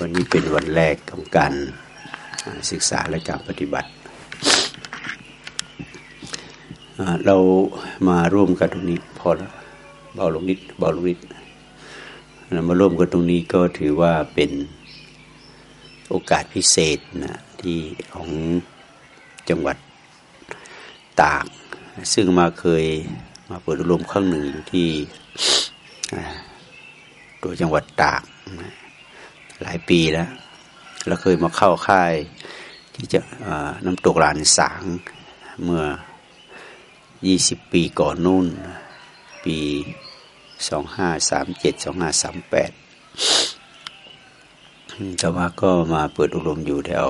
วันนี้เป็นวันแรกของการศึกษาและการปฏิบัติ เรามาร่วมกันตรงนี้พอแล้วเบาลงนิดเบาลงนิดเรามาร่วมกันตรงนี้ก็ถือว่าเป็นโอกาสพิเศษนะที่ของจังหวัดตาก ซึ่งมาเคยมาเปิดรวมครั้งหนึ่งอยู่ที่ตัวจังหวัดตาก หลายปีแล้วเราเคยมาเข้าค่ายที่จะน้ำตกลานสางเมื่อยี่สิบปีก่อนนู่น ปีสองห้าสามเจ็ดสองห้าสามแต่ว่าก็มาเปิดอบรมอยู่แถว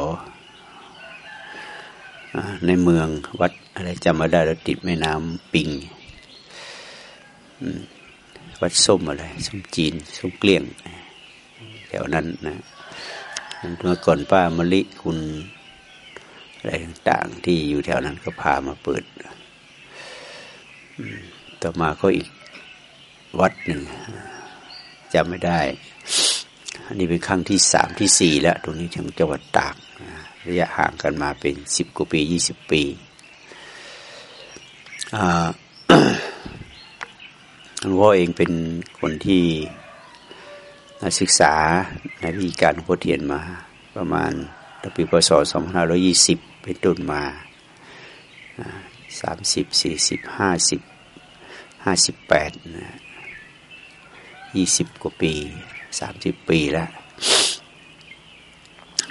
ในเมืองวัดอะไรจำมาได้แล้วติดแม่น้ำปิง วัดส้มอะไร ส้มจีน ส้มเกลี้ยง แถวนั้นนะเมื่อก่อนป้ามะลิคุณอะไรต่างๆที่อยู่แถวนั้นก็พามาเปิดต่อมาก็อีกวัดหนึ่งจำไม่ได้ อันนี้เป็นครั้งที่สามที่สี่แล้ว ตรงนี้ทางจังหวัดตากระยะห่างกันมาเป็นสิบกว่าปียี่สิบปีหลวงพ่อเองเป็นคนที่ ศึกษาในวิธีการโคเทียนมา ประมาณปีพศ2520 เป็นต้นมา 30 40 50 58 20 กว่าปี 30 ปีแล้ว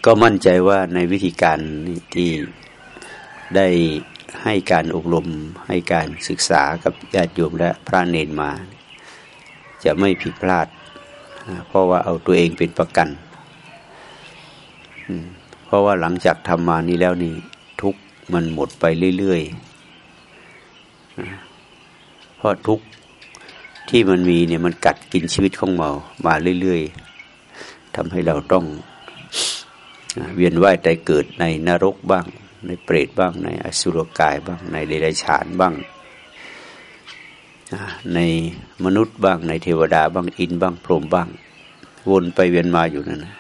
ก็มั่นใจว่าในวิธีการที่ได้ให้การอบรมให้การศึกษากับญาติโยมและพระเนนมา จะไม่ผิดพลาด เพราะว่าเอาตัวเองเป็นประกันเพราะว่าหลังจากทำมานี้แล้วนี่ ทุกมันหมดไปเรื่อยๆเพราะทุกที่มันมีเนี่ยมันกัดกินชีวิตของเรามาเรื่อยๆทำให้เราต้องเวียนว่ายใจเกิดในนรกบ้าง ในเปรตบ้างในอสุรกายบ้างในเดรัจฉานบ้าง ในมนุษย์บ้างในเทวดาบ้างอินบ้างพรหมบ้าง วนไปเวียนมาอยู่นั่นนะ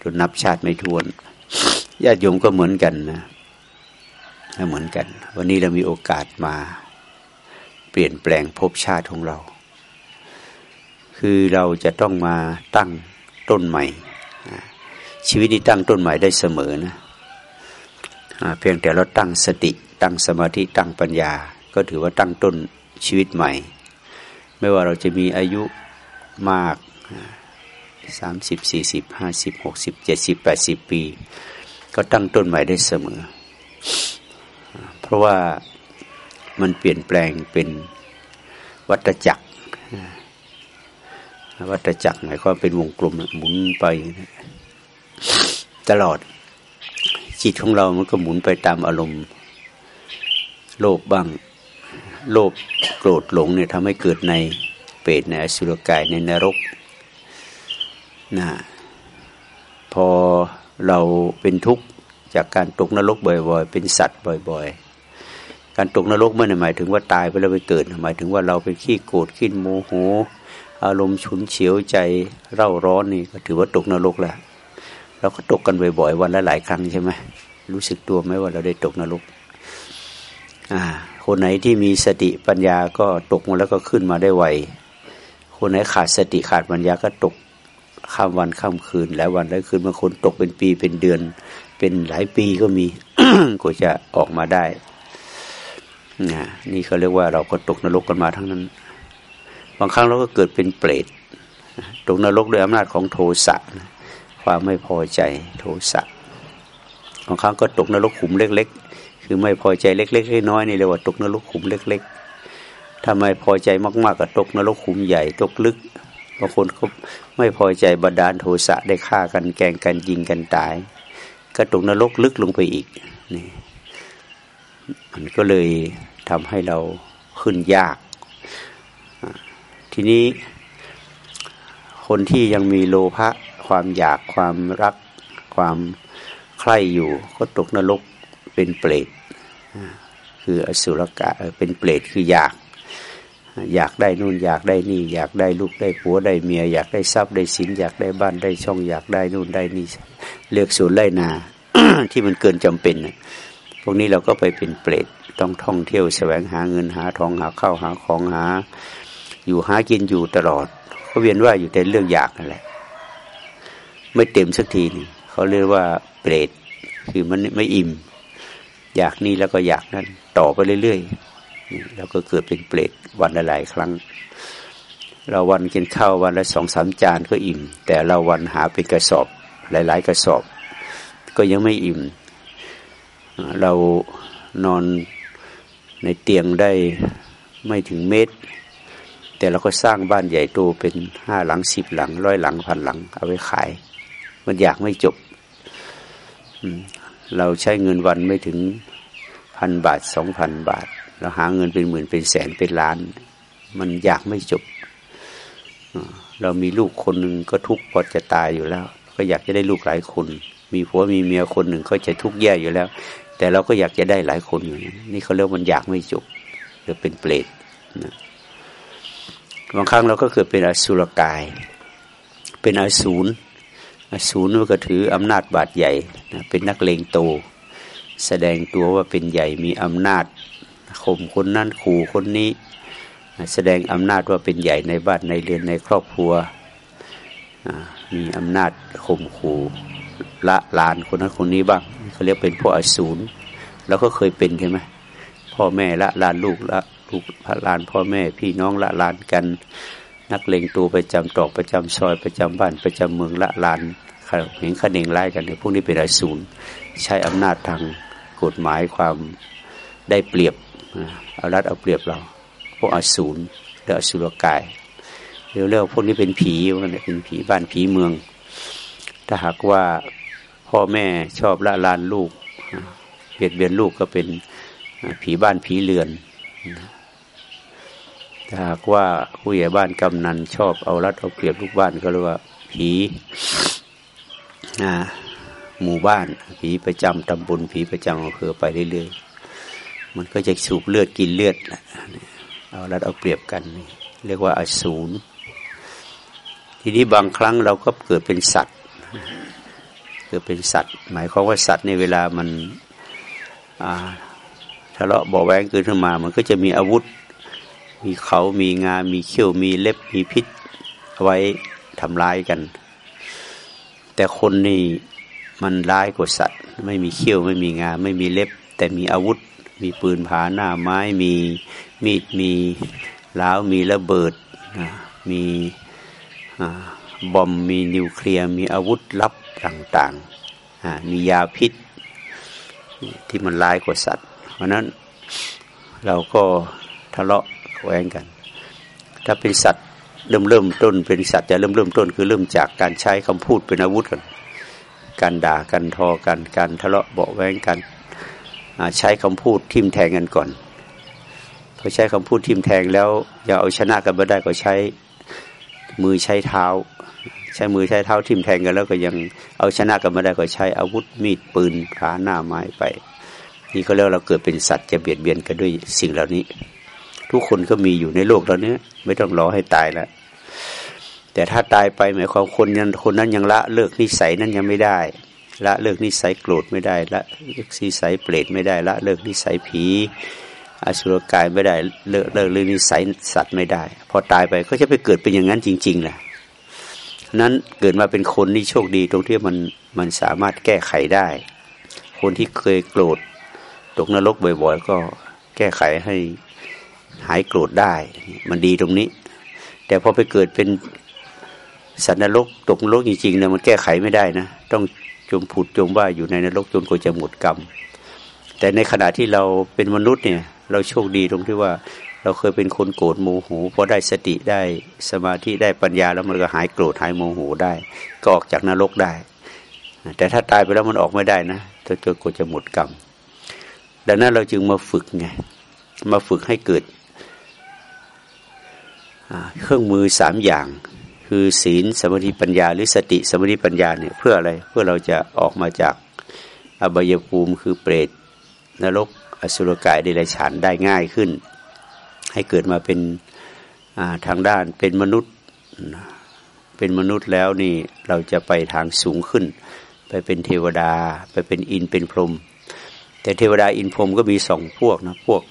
จนนับชาติไม่ทวนญาติโยมก็เหมือนกันนะเหมือนกัน วันนี้เรามีโอกาสมาเปลี่ยนแปลงภพชาติของเรา คือเราจะต้องมาตั้งต้นใหม่ ชีวิตนี้ตั้งต้นใหม่ได้เสมอนะเพียงแต่เราตั้งสติ ตั้งสมาธิตั้งปัญญา ก็ถือว่าตั้งต้นชีวิตใหม่ ไม่ว่าเราจะมีอายุมากสามสิบสี่สิบห้าสิบหกสิบเจ็ดสิบแปดสิบปี ก็ตั้งต้นใหม่ได้เสมอ เพราะว่ามันเปลี่ยนแปลงเป็นวัฏจักร วัฏจักรหมายความเป็นวงกลมหมุนไป ตลอดจิตของเรามันก็หมุนไปตามอารมณ์ โลภบ้าง โลภโกรธหลงเนี่ยทำให้เกิดในเปรตในอสุรกายในนรกนะพอเราเป็นทุกข์จากการตกนรกบ่อย ๆ เป็นสัตว์บ่อย ๆ การตกนรกไม่ได้หมายถึงว่าตายไปแล้วไปเกิดหมายถึงว่าเราไปขี้โกรธขี้โมโห อารมณ์ฉุนเฉียวใจเร่าร้อนนี่ก็ถือว่าตกนรกแล้วเราก็ตกกันบ่อย ๆ วันละหลายครั้งใช่ไหมรู้สึกตัวไหมว่าเราได้ตกนรก คนไหนที่มีสติปัญญาก็ตกมาแล้วก็ขึ้นมาได้ไว คนไหนขาดสติขาดปัญญาก็ตกข้ามวันข้ามคืนหลายวันหลายคืนบางคนตกเป็นปีเป็นเดือน เป็นหลายปีก็มีกว่าจะออกมาได้นี่เขาเรียกว่าเราก็ตกนรกกันมาทั้งนั้น บางครั้งเราก็เกิดเป็นเปรตตกนรกด้วยอำนาจของโทสะความไม่พอใจโทสะบางครั้งก็ตกนรกขุมเล็ก คือไม่พอใจเล็กๆน้อยๆนี่เรียกว่าตกนรกขุมเล็ก ๆ ถ้าไม่พอใจมากๆก็ตกนรกขุมใหญ่ตกลึกบางคนก็ไม่พอใจบาดาลโทสะได้ฆ่ากันแกงกันยิงกันตาย ก็ตกนรกลึกลงไปอีกนี่มันก็เลยทำให้เราขึ้นยาก ทีนี้คนที่ยังมีโลภะความอยากความรักความใคร่อยู่ ก็ตกนรกเป็นเปรต คืออสุรกะเป็นเปรตคืออยาก อยากได้นู่นอยากได้นี่ อยากได้ลูกได้ผัวได้เมีย อยากได้ทรัพย์ได้สินอยากได้บ้านได้ช่อง อยากได้นู่นได้นี่เลือกสวนไร่นาที่มันเกินจำเป็นพวกนี้เราก็ไปเป็นเปรตต้องท่องเที่ยวแสวงหาเงินหาทองหาข้าวหาของหา อยู่หากินอยู่ตลอดเขาเวียนว่าอยู่แต่เรื่องอยากนั่นแหละ ไม่เต็มสักทีเขาเรียกว่าเปรตคือมันไม่อิ่ม อยากนี่แล้วก็อยากนั่นต่อไปเรื่อยๆแล้วก็เกิดเป็นเปรตวันละหลายครั้ง เราวันกินข้าววันละสองสามจานก็อิ่ม แต่เราวันหาเป็นกระสอบหลาย ๆ กระสอบ ก็ยังไม่อิ่ม เรานอนในเตียงได้ไม่ถึงเมตร แต่เราก็สร้างบ้านใหญ่โตเป็นห้าหลังสิบหลังร้อยหลังพันหลัง เอาไว้ขาย มันอยากไม่จบ เราใช้เงินวันไม่ถึงพันบาทสองพันบาท เราหาเงินเป็นหมื่นเป็นแสนเป็นล้าน มันอยากไม่จบ เรามีลูกคนหนึ่งก็ทุกข์พอจะตายอยู่แล้ว ก็อยากจะได้ลูกหลายคน มีผัวมีเมียคนหนึ่งก็จะทุกข์แย่อยู่แล้ว แต่เราก็อยากจะได้หลายคนอยู่นี่เขาเรียกมันอยากไม่จบหรือเป็นเปรตนะบางครั้งเราก็เกิดเป็นอสุรกาย เป็นอสูร อสูรก็ถืออำนาจบาดใหญ่เป็นนักเลงโต แสดงตัวว่าเป็นใหญ่มีอำนาจข่มคนนั้นขู่คนนี้ แสดงอำนาจว่าเป็นใหญ่ในบ้านในเรือนในครอบครัวมีอำนาจข่มขู่ละลานคนนั้นคนนี้บ้างเขาเรียกเป็นพวกอสูรแล้วก็เคยเป็นใช่ไหมพ่อแม่ละลานลูกละลูกพระลานพ่อแม่พี่น้องละลานกัน นักเลงตัวประจำตอกประจำซอยประจำบ้านประจำเมืองละลานเห็นขนเองไล่กันเนี่ยพวกนี้เป็นไอสูรใช้อำนาจทางกฎหมายความได้เปรียบเอารัดเอาเปรียบเรา พวกอสูรหรืออสุรกายเรียกเรียกพวกนี้เป็นผีมันเป็นผีบ้านผีเมือง ถ้าหากว่าพ่อแม่ชอบละลานลูกเบียดเบียนลูกก็เป็นผีบ้านผีเรือน ถ้าหากว่าผู้ใหญ่บ้านกำนันชอบเอารัดเอาเปรียบลูกบ้านก็เรียกว่าผีนะหมู่บ้าน ผีประจำตำบลผีประจำอำเภอไปเรื่อยๆมันก็จะสูบเลือดกินเลือดเอารัดเอาเปรียบกัน เรียกว่าอสูรทีนี้บางครั้งเราก็เกิดเป็นสัตว์คือเป็นสัตว์ หมายความว่าสัตว์ในเวลามันทะเลาะเบาแวงเกิดขึ้นมา มันก็จะมีอาวุธ มีเขามีงา มีเขี้ยวมีเล็บมีพิษไว้ทำร้ายกัน แต่คนนี่มันร้ายกว่าสัตว์ ไม่มีเขี้ยวไม่มีงา ไม่มีเล็บ แต่มีอาวุธ มีปืนผาหน้าไม้ มีมีดมีล้าวมีระเบิดมีบอมมีนิวเคลียร์มีอาวุธลับต่างๆ มียาพิษที่มันร้ายกว่าสัตว์ เพราะนั้นเราก็ทะเลาะ แหวงกัน ถ้าเป็นสัตว์เริ่มเริ่มต้น เป็นสัตว์จะเริ่มเริ่มต้น คือเริ่มจากการใช้คำพูดเป็นอาวุธกันการด่ากันทอกันการทะเลาะเบาแวงกันใช้คำพูดทิมแทงกันก่อนพอใช้คำพูดทิมแทงแล้วอย่าเอาชนะกันไม่ได้ก็ใช้มือใช้เท้า ใช้มือใช้เท้าทิมแทงกันแล้วก็ยังเอาชนะกันไม่ได้ก็ใช้อาวุธมีดปืนขาหน้าไม้ไป นี่เขาเรียกเราเกิดเป็นสัตว์จะเบียดเบียนกันด้วยสิ่งเหล่านี้ ทุกคนก็มีอยู่ในโลกเราเนี้ไม่ต้องรอให้ตายแล้วแต่ถ้าตายไปหมายความคนนั้นคนนั้นยังละเลิกนิสัยนั้นยังไม่ได้ ละเลิกนิสัยโกรธไม่ได้ ละเลิกนิสัยเปรตไม่ได้ ละเลิกนิสัยผีอสุรกายไม่ได้เลิกเลิกเรื่องนิสัยสัตว์ไม่ได้ พอตายไปก็จะไปเกิดเป็นอย่างนั้นจริงๆแหละนั้นเกิดมาเป็นคนนี่โชคดีตรงที่มันมันสามารถแก้ไขได้ คนที่เคยโกรธตกนรกบ่อย ๆ ก็แก้ไขให้ หายโกรธได้ มันดีตรงนี้ แต่พอไปเกิดเป็นสัตว์นรกตกนรกจริงๆเนี่ยมันแก้ไขไม่ได้นะ ต้องจมผุดจมว่าอยู่ในนรกจนกว่าจะหมดกรรม แต่ในขณะที่เราเป็นมนุษย์เนี่ย เราโชคดีตรงที่ว่า เราเคยเป็นคนโกรธโมโหพอได้สติได้สมาธิได้ปัญญาแล้วมันก็หายโกรธหายโมโหได้ ก็ออกจากนรกได้ แต่ถ้าตายไปแล้วมันออกไม่ได้นะจนกว่าจะหมดกรรมดังนั้นเราจึงมาฝึกไงมาฝึกให้เกิด เครื่องมือสามอย่าง คือศีลสมาธิปัญญา หรือสติสมาธิปัญญาเนี่ยเพื่ออะไรเพื่อเราจะออกมาจากอบายภูมิคือเปรตนรกอสุรกายเดรัจฉานได้ง่ายขึ้น ให้เกิดมาเป็นทางด้านเป็นมนุษย์เป็นมนุษย์แล้วนี่เราจะไปทางสูงขึ้น ไปเป็นเทวดา ไปเป็นอินเป็นพรหมแต่เทวดาอินพรหมก็มีสองพวกนะพวก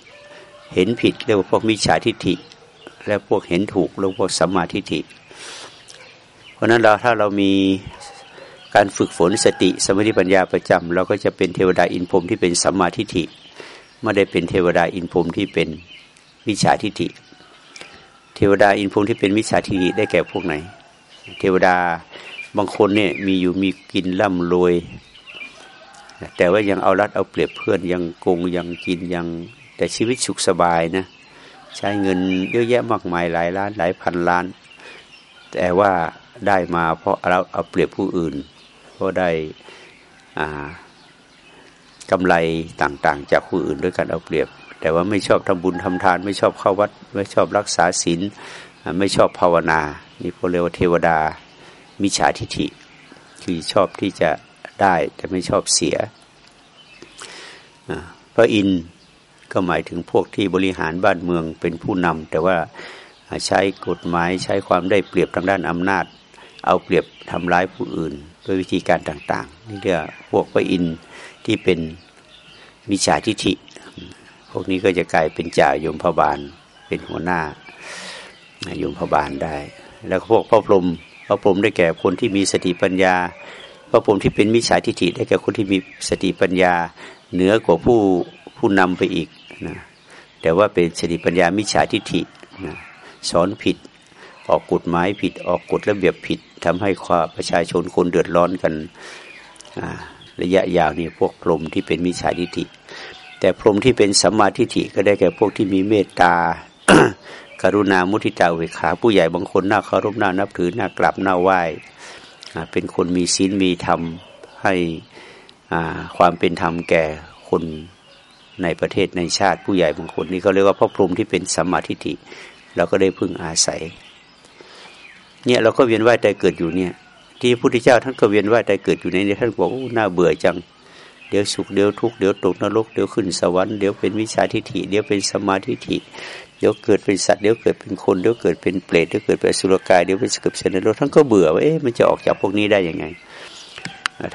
เห็นผิดเรียกว่าพวกมิจฉาทิฏฐิ และพวกเห็นถูกเรียกพวกสัมมาทิฏฐิ เพราะนั้นเราถ้าเรามีการฝึกฝนสติสมาธิปัญญาประจำเราก็จะเป็นเทวดาอินพรมที่เป็นสัมมาทิฏฐิไม่ได้เป็นเทวดาอินพรมที่เป็นวิชาทิฏฐิ เทวดาอินพรมที่เป็นวิชาทิฏฐิได้แก่พวกไหน เทวดาบางคนเนี่ยมีอยู่มีกินร่ำรวย แต่ว่ายังเอารัดเอาเปรียบเพื่อนยังโกงยังกินยังแต่ชีวิตสุขสบายนะ ใช้เงินเยอะแยะมากมายหลายล้านหลายพันล้าน แต่ว่าได้มาเพราะเราเอาเปรียบผู้อื่นก็ได้กำไรต่างๆ จากผู้อื่นด้วยการเอาเปรียบ แต่ว่าไม่ชอบทำบุญทำทาน ไม่ชอบเข้าวัด ไม่ชอบรักษาศีลไม่ชอบภาวนานี่พวกเรียกว่าเทวดามิจฉาทิฐิ คือชอบที่จะได้แต่ไม่ชอบเสียพระอินทร์ ก็หมายถึงพวกที่บริหารบ้านเมืองเป็นผู้นำแต่ว่าใช้กฎหมายใช้ความได้เปรียบทางด้านอำนาจ เอาเปรียบทำร้ายผู้อื่นด้วยวิธีการต่าง ๆ นี่เรียกพวกพระอินที่เป็นมิจฉาทิฐิ พวกนี้ก็จะกลายเป็นจ่ายมพบาล เป็นหัวหน้ายมพบาลได้ แล้วพวกพระพรหมพระพรหมได้แก่คนที่มีสติปัญญา พระพรหมที่เป็นมิจฉาทิฐิได้แก่คนที่มีสติปัญญาเหนือกว่าผู้ผู้นำไปอีก นะแต่ว่าเป็นสติปัญญามิจฉาทิฏฐินะสอนผิดออกกฎหมายผิดออกกฎระเบียบผิดทำให้ความประชาชนคนเดือดร้อนกันระยะยาวนี่พวกพรหมที่เป็นมิจฉาทิฏฐิ แต่พรหมที่เป็นสัมมาทิฏฐิก็ได้แก่พวกที่มีเมตตา กรุณามุทิตาเวขา ผู้ใหญ่บางคนน่าเคารพน่านับถือน่ากราบน่าไหว้เป็นคนมีศีลมีธรรมให้ความเป็นธรรมแก่คน ในประเทศในชาติผู้ใหญ่บางคนนี่เขาเรียกว่าพระพรหมที่เป็นสัมมาทิฏฐิเราก็ได้พึ่งอาศัย เนี่ยเราก็เวียนว่ายใจเกิดอยู่เนี่ย ที่พระพุทธเจ้าท่านก็เวียนว่ายใจเกิดอยู่ในนี้ท่านบอกโอ้น่าเบื่อจัง เดี๋ยวสุขเดี๋ยวทุกข์เดี๋ยวตกนรกเดี๋ยวขึ้นสวรรค์เดี๋ยวเป็นวิชาทิฏฐิเดี๋ยวเป็นสมาธิฐิเดี๋ยวเกิดเป็นสัตว์เดี๋ยวเกิดเป็นคนเดี๋ยวเกิดเป็นเปรตเดี๋ยวเกิดเป็นสุรกายเดี๋ยวเป็นสกิบเซนโลท่านก็เบื่อว่าเอ๊ะมันจะออกจากพวกนี้ได้ยังไง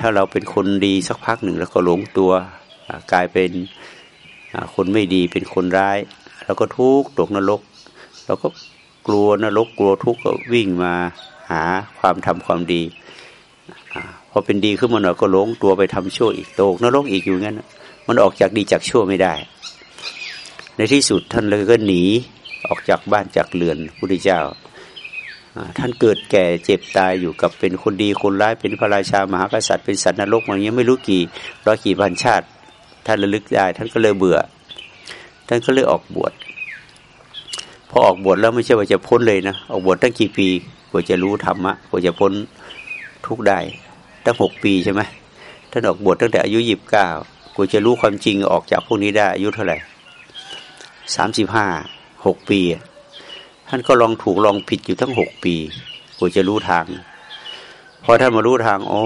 ถ้าเราเป็นคนดีสักพักหนึ่งแล้วก็หลงตัวกลายเป็น คนไม่ดีเป็นคนร้ายแล้วก็ทุกข์ตกนรกเราก็กลัวนรกกลัวทุกข์ก็วิ่งมาหาความทำความดีพอเป็นดีขึ้นมาหน่อยก็หลงตัวไปทำชั่วอีกตกนรกอีกอยู่งั้นมันออกจากดีจากชั่วไม่ได้ ในที่สุดท่านเลยก็หนีออกจากบ้านจากเรือนพุทธเจ้า ท่านเกิดแก่เจ็บตายอยู่กับเป็นคนดีคนร้ายเป็นพระราชามหากษัตริย์เป็นสัตว์นรกอย่างเงี้ยไม่รู้กี่ร้อยกี่พันชาติ ท่านระลึกได้ ท่านก็เลยเบื่อ ท่านก็เลยออกบวชพอออกบวชแล้วไม่ใช่ว่าจะพ้นเลยนะออกบวชตั้งกี่ปีกว่าจะรู้ธรรมะกว่าจะพ้นทุกได้ตั้งหกปีใช่ไหมท่านออกบวชตั้งแต่อายุยี่สิบเก้ากว่าจะรู้ความจริงออกจากพวกนี้ได้อายุเท่าไหร่สามสิบห้าหกปี ท่านก็ลองถูกลองผิดอยู่ทั้งหกปีกว่าจะรู้ทาง พอท่านมารู้ทาง โอ้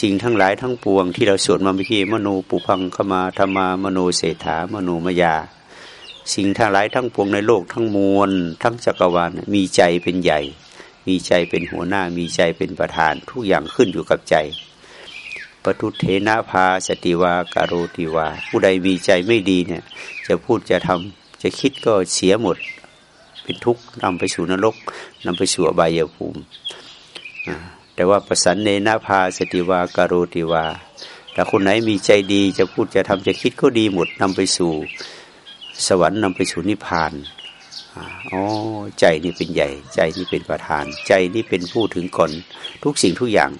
สิ่งทั้งหลายทั้งปวง ที่เราสวดมาเมื่อกี้มโนปุพังขมาธรรมามโนเศรษฐามโนมยา สิ่งทั้งหลายทั้งปวงในโลกทั้งมวลทั้งจักรวาลมีใจเป็นใหญ่ มีใจเป็นหัวหน้ามีใจเป็นประธาน ทุกอย่างขึ้นอยู่กับใจปทุเทนะพาสติวาการุติวา ผู้ใดมีใจไม่ดีเนี่ย จะพูดจะทำจะคิดก็เสียหมด เป็นทุกข์นำไปสู่นรกนำไปสู่อบายภูมิ แต่ว่าประสันเนนาพาสติวาการุติวาแต่คนไหนมีใจดีจะพูดจะทำจะคิดก็ดีหมดนำไปสู่ สวรรค์นำไปสู่นิพพานอ๋อใจนี่เป็นใหญ่ ใจนี่เป็นประธาน ใจนี่เป็นผู้ถึงก่อนทุกสิ่งทุกอย่าง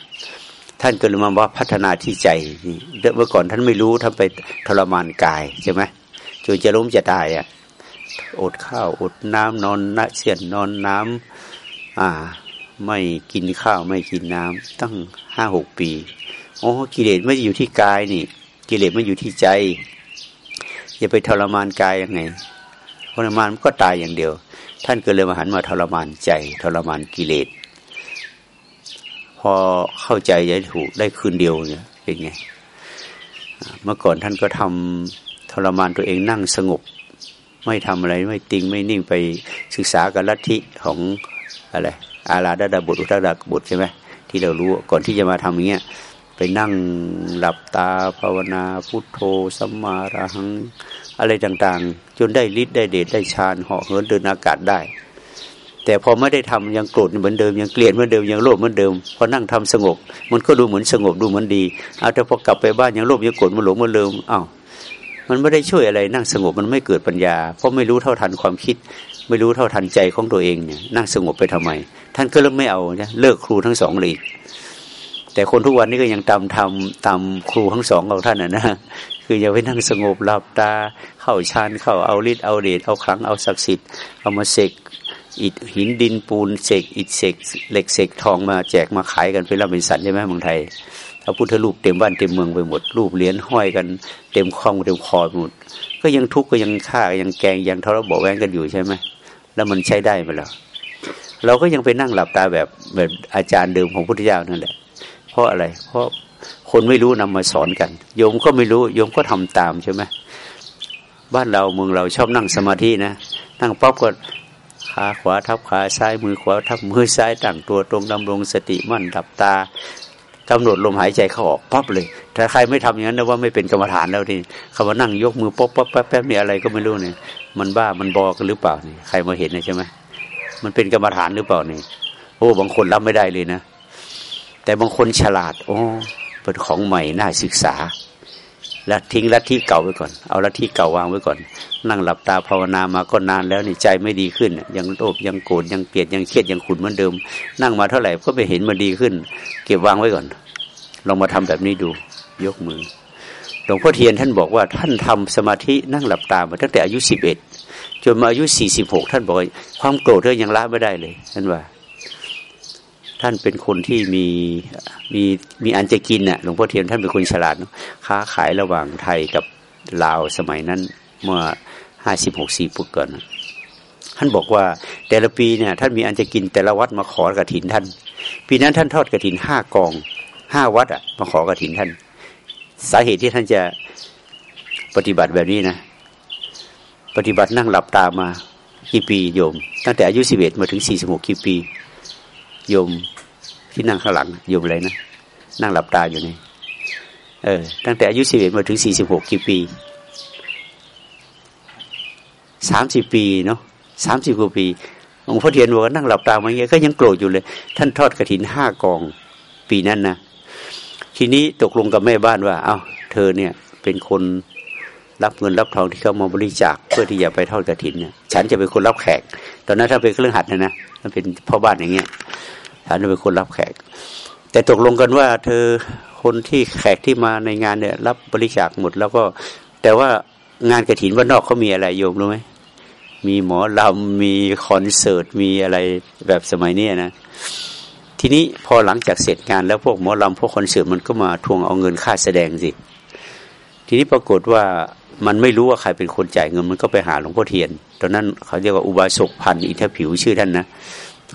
ท่านก็เลยมาว่าพัฒนาที่ใจนี่เมื่อก่อนท่านไม่รู้ท่านไปทรมานกายใช่ไหมจนจะล้มจะตายอะอดข้าวอดน้ำนอนนะเสียนนอนน้ำอ่า ไม่กินข้าวไม่กินน้ำตั้งห้าหกปีโอ้กิเลสไม่อยู่ที่กายนี่ กิเลสมันอยู่ที่ใจจะไปทรมานกายยังไงทรมานมันก็ตายอย่างเดียว ท่านก็เลยมาหันมาทรมานใจ ทรมานกิเลสพอเข้าใจจะถูกได้คืนเดียวเนี่ยเป็นไงเมื่อก่อนท่านก็ทำทรมานตัวเองนั่งสงบ ไม่ทำอะไรไม่ติงไม่นิ่งไปศึกษากับลัทธิของอะไร อาราดาดาบุตรอุตดาบุตรใช่ไหมที่เรารู้ก่อนที่จะมาทำอย่างเงี้ยไปนั่งหลับตาภาวนาพุทโธสัมมาระหังอะไรต่างๆ จนได้ฤทธิ์ได้เดชได้ฌานเหาะเหินเดินอากาศได้ แต่พอไม่ได้ทำยังโกรธเหมือนเดิมยังเกลียดเหมือนเดิมยังโลภเหมือนเดิมพอนั่งทำสงบ มันก็ดูเหมือนสงบดูเหมือนดีเอาแต่พอกลับไปบ้านยังโลภยังโกรธมันหลงมันเดิมอ้าวมันไม่ได้ช่วยอะไรนั่งสงบมันไม่เกิดปัญญา เพราะไม่รู้เท่าทันความคิด ไม่รู้เท่าทันใจของตัวเองเนี่ยนั่งสงบไปทำไม ท่านก็เลิกไม่เอาเลิกครูทั้งสองเลย แต่คนทุกวันนี้ก็ยังตามทำตามครูทั้งสองของท่านนะนะคืออย่าไปนั่งสงบหลับตา เข้าฌานเข้าเอาฤทธิ์เอาเดชเอาครั้งเอาศักดิ์สิทธิ์เอามาเสกอิฐหินดินปูนเสกอิฐเสกเหล็กเสกทองมาแจกมาขายกันเป็นรับเป็นสันใช่ไหมเมืองไทยพระพุทธรูปเต็มบ้านเต็มเมืองไปหมดรูปเหรียญห้อยกัน เต็มคลองเต็มคอหมด ก็ยังทุกข์ก็ยังฆ่ายังแกงยังทรมานแวงกันอยู่ใช่ไหมแล้วมันใช้ได้ไหมล่ะเราก็ยังไปนั่งหลับตาแบบแบบอาจารย์เดิมของพุทธเจ้านั่นแหละ เพราะอะไร เพราะคนไม่รู้นำมาสอนกัน โยมก็ไม่รู้โยมก็ทำตามใช่ไหมบ้านเราเมืองเราชอบนั่งสมาธินะนั่งป๊อบก็ขาขวาทับขาซ้ายมือขวาทับมือซ้ายตั้งตัวตรงดำรงสติมั่นดับตา กำหนดลมหายใจเข้าออกปั๊บเลยถ้าใครไม่ทำอย่างนั้นนะว่าไม่เป็นกรรมฐานแล้วทีคำว่านั่งยกมือป๊อบป๊บแป๊บแป๊บนี่อะไรก็ไม่รู้เนี่ยมันบ้ามันบอกกันหรือเปล่านี่ใครมาเห็นนะใช่ไหมมันเป็นกรรมฐานหรือเปล่านี่โอ้บางคนรับไม่ได้เลยนะ แต่บางคนฉลาด โอ้เป็นของใหม่น่าศึกษา แล้วทิ้งลัทธิเก่าไว้ก่อน เอาลัทธิเก่าวางไว้ก่อน นั่งหลับตาภาวนามาก็นานแล้วนี่ใจไม่ดีขึ้น ยังโลภยังโกรธยังเกลียดยังเครียดยังขุนเหมือนเดิม นั่งมาเท่าไหร่ก็ไปเห็นมันดีขึ้น เก็บวางไว้ก่อน ลองมาทำแบบนี้ดู ยกมือ หลวงพ่อเทียนท่านบอกว่าท่านทำสมาธินั่งหลับตามาตั้งแต่อายุสิบเอ็ดจนมาอายุสี่สิบหกท่านบอกความโกรธเธอยังละไม่ได้เลยท่านว่า ท่านเป็นคนที่มีมีมีอันจะกินน่ะหลวงพ่อเทียนท่านเป็นคนฉลาดค้าขายระหว่างไทยกับลาวสมัยนั้นเมื่อห้าสิบหกสี่ปุกก่อนท่านบอกว่าแต่ละปีเนี่ย ท่านมีอันจะกินแต่ละวัดมาขอกระถินท่าน ปีนั้นท่านทอดกระถินห้ากองห้าวัดอะมาขอกระถินท่าน สาเหตุที่ท่านจะปฏิบัติแบบนี้นะ ปฏิบัตินั่งหลับตามากี่ปีโยม ตั้งแต่อายุสิบเอ็ดมาถึงสี่สิบหกกี่ปีโยม ที่นั่งข้างหลังโยมอะไรนะนั่งหลับตาอยู่นี่เออ ตั้งแต่อายุสิบเอ็ดมาถึงสี่สิบหกกี่ปีสามสิบปีเนาะสามสิบกว่าปีหลวงพ่อเทียนบอกว่านั่งหลับตามาเงี้ยก็ยังโกรธอยู่เลย ท่านทอดกระถินห้ากองปีนั้นนะทีนี้ตกลงกับแม่บ้านว่า เอา้า เธอเนี่ย เป็นคนรับเงินรับทองที่เขามาบริจาคเพื่อที่จะไปทอดกระถินเนี่ยฉันจะเป็นคนรับแขก ตอนนั้นถ้าเป็นเครื่องหัดนะนะมันเป็นพ่อบ้านอย่างเงี้ย ฉันจะเป็นคนรับแขก แต่ตกลงกันว่า เธอคนที่แขกที่มาในงานเนี่ย รับบริจาคหมดแล้วก็ แต่ว่างานกระถินว่านอกเขามีอะไรโยมรู้ไหมมีหมอลำมีคอนเสิร์ตมีอะไรแบบสมัยนี้นะทีนี้พอหลังจากเสร็จงานแล้วพวกหมอลำพวกคอนเสิร์ตมันก็มาทวงเอาเงินค่าแสดงสิ ทีนี้ปรากฏว่ามันไม่รู้ว่าใครเป็นคนจ่ายเงินมันก็ไปหาหลวงพ่อเทียน ตอนนั้นเขาเรียกว่าอุบาสกพันอินทผิวชื่อท่านนะ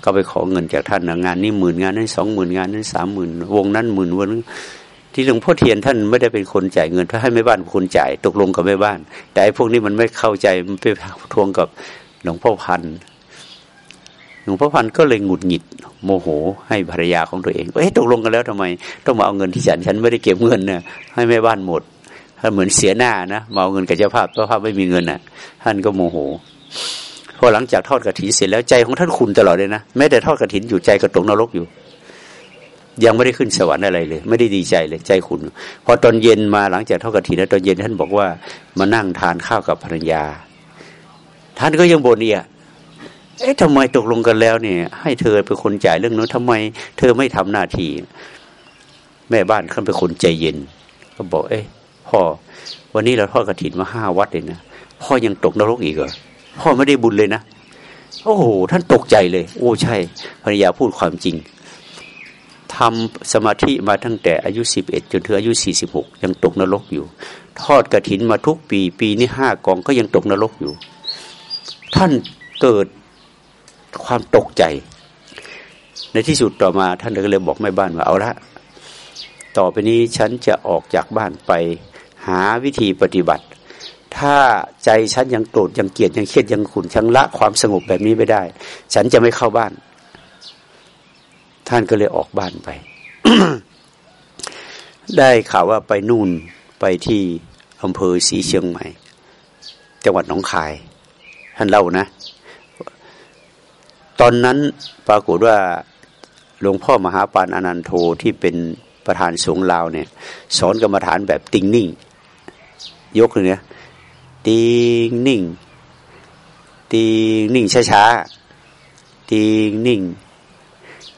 ก็ไปขอเงินจากท่านนะงานนี้หมื่นงานนั้นสองหมื่นงานนั้นสามหมื่นวงนั้นหมื่นวงที่หลวงพ่อเทียนท่านไม่ได้เป็นคนจ่ายเงินเพราะให้แม่บ้านคนจ่ายตกลงกับแม่บ้าน แต่ไอ้พวกนี้มันไม่เข้าใจมันไปทวงกับหลวงพ่อพันหลวงพ่อพันก็เลยหงุดหงิดโมโห ให้ภรรยาของตัวเองเอ้ตกลงกันแล้วทำไม ต้องมาเอาเงินที่ฉันฉันไม่ได้เก็บเงินเนี่ยให้แม่บ้านหมดถ้าเหมือนเสียหน้านะมาเอาเงินกับเจ้าภาพเจ้าภาพไม่มีเงินอะ ท่านก็โมโห พอหลังจากทอดกระถินเสร็จแล้วใจของท่านคุณตลอดเลยนะแม้แต่ทอดกระถินอยู่ใจกระตกนรกอยู่ ยังไม่ได้ขึ้นสวรรค์อะไรเลย ไม่ได้ดีใจเลยใจคุณ พอตอนเย็นมาหลังจากทอดกระถินแล้วตอนเย็นท่านบอกว่ามานั่งทานข้าวกับภรรยา ท่านก็ยังบ่นเนี่ยเอ๊ะทำไมตกลงกันแล้วเนี่ย ให้เธอเป็นคนจ่ายเรื่องนู้นทำไม เธอไม่ทำหน้าที่แม่บ้านขาเป็นคนใจเย็น ก็บอก เอ๊ะพ่อ วันนี้เราทอดกระถินมาห้าวัดเลยนะพ่อยังตกนรกอีกเหรอ พ่อไม่ได้บุญเลยนะโอ้โหท่านตกใจเลย โอ้ใช่ภรรยาพูดความจริงทำสมาธิมาตั้งแต่อายุสิบเอ็ดจนถึงอายุสี่สิบหกยังตกนรกอยู่ ทอดกระถินมาทุกปี ปีนี้ห้ากองก็ยังตกนรกอยู่ ท่านเกิดความตกใจ ในที่สุดต่อมาท่านก็เลยบอกแม่บ้านว่าเอาละต่อไปนี้ฉันจะออกจากบ้านไปหาวิธีปฏิบัติ ถ้าใจฉันยังโกรธยังเกลียดยังเครียดยังขุนชังละความสงบแบบนี้ไม่ได้ ฉันจะไม่เข้าบ้าน ท่านก็เลยออกบ้านไป ได้ข่าวว่าไปนู่นไปที่อำเภอศรีเชียงใหม่ จังหวัดหนองคาย ท่านเล่านะ ตอนนั้นปรากฏว่าหลวงพ่อมหาปานอนันโทที่เป็นประธานสงฆ์ลาวเนี่ย สอนกรรมฐานแบบติงนิ่ง ยกเลยเนี่ย ติงนิ่งติงนิ่งช้าๆติงนิ่ง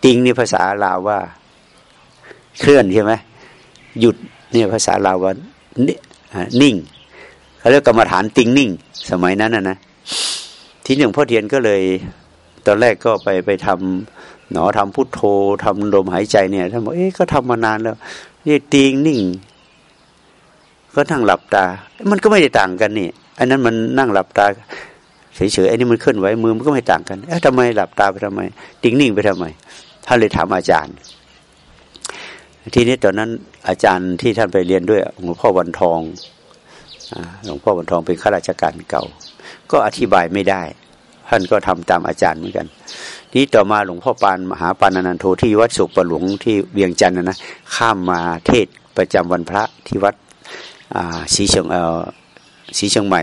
ติงนี่ภาษาลาวว่า เคลื่อนใช่ไหมหยุดเนี่ยภาษาลาวว่านิ่งเขาเรียกกรรมฐานติงนิ่ง สมัยนั้นนะนะทีหนึ่งพ่อเทียนก็เลย ตอนแรกก็ไปไปทำหนอทำพุทโธทำลมหายใจเนี่ยท่านบอกเอ๊ะก็ทำมานานแล้วนี่ติงนิ่ง ก็นั่งหลับตา มันก็ไม่ได้ต่างกันนี่ อันนั้นมันนั่งหลับตาเฉยๆอันนี้มันเคลื่อนไหวมือมันก็ไม่ต่างกันเอ๊ะทำไมหลับตาไปทำไมติงนิ่งไปทำไมท่านเลยถามอาจารย์ ทีนี้ตอนนั้นอาจารย์ที่ท่านไปเรียนด้วยหลวงพ่อวันทองหลวงพ่อวันทองเป็นข้าราชการเก่า ก็อธิบายไม่ได้ ท่านก็ทำตามอาจารย์เหมือนกันนี้ต่อมาหลวงพ่อปานมหาปานานันโทที่วัดสุขประหลวงที่เวียงจันทร์นะข้ามมาเทศประจำวันพระที่วัดศรีเชียง ศรีเชียงใหม่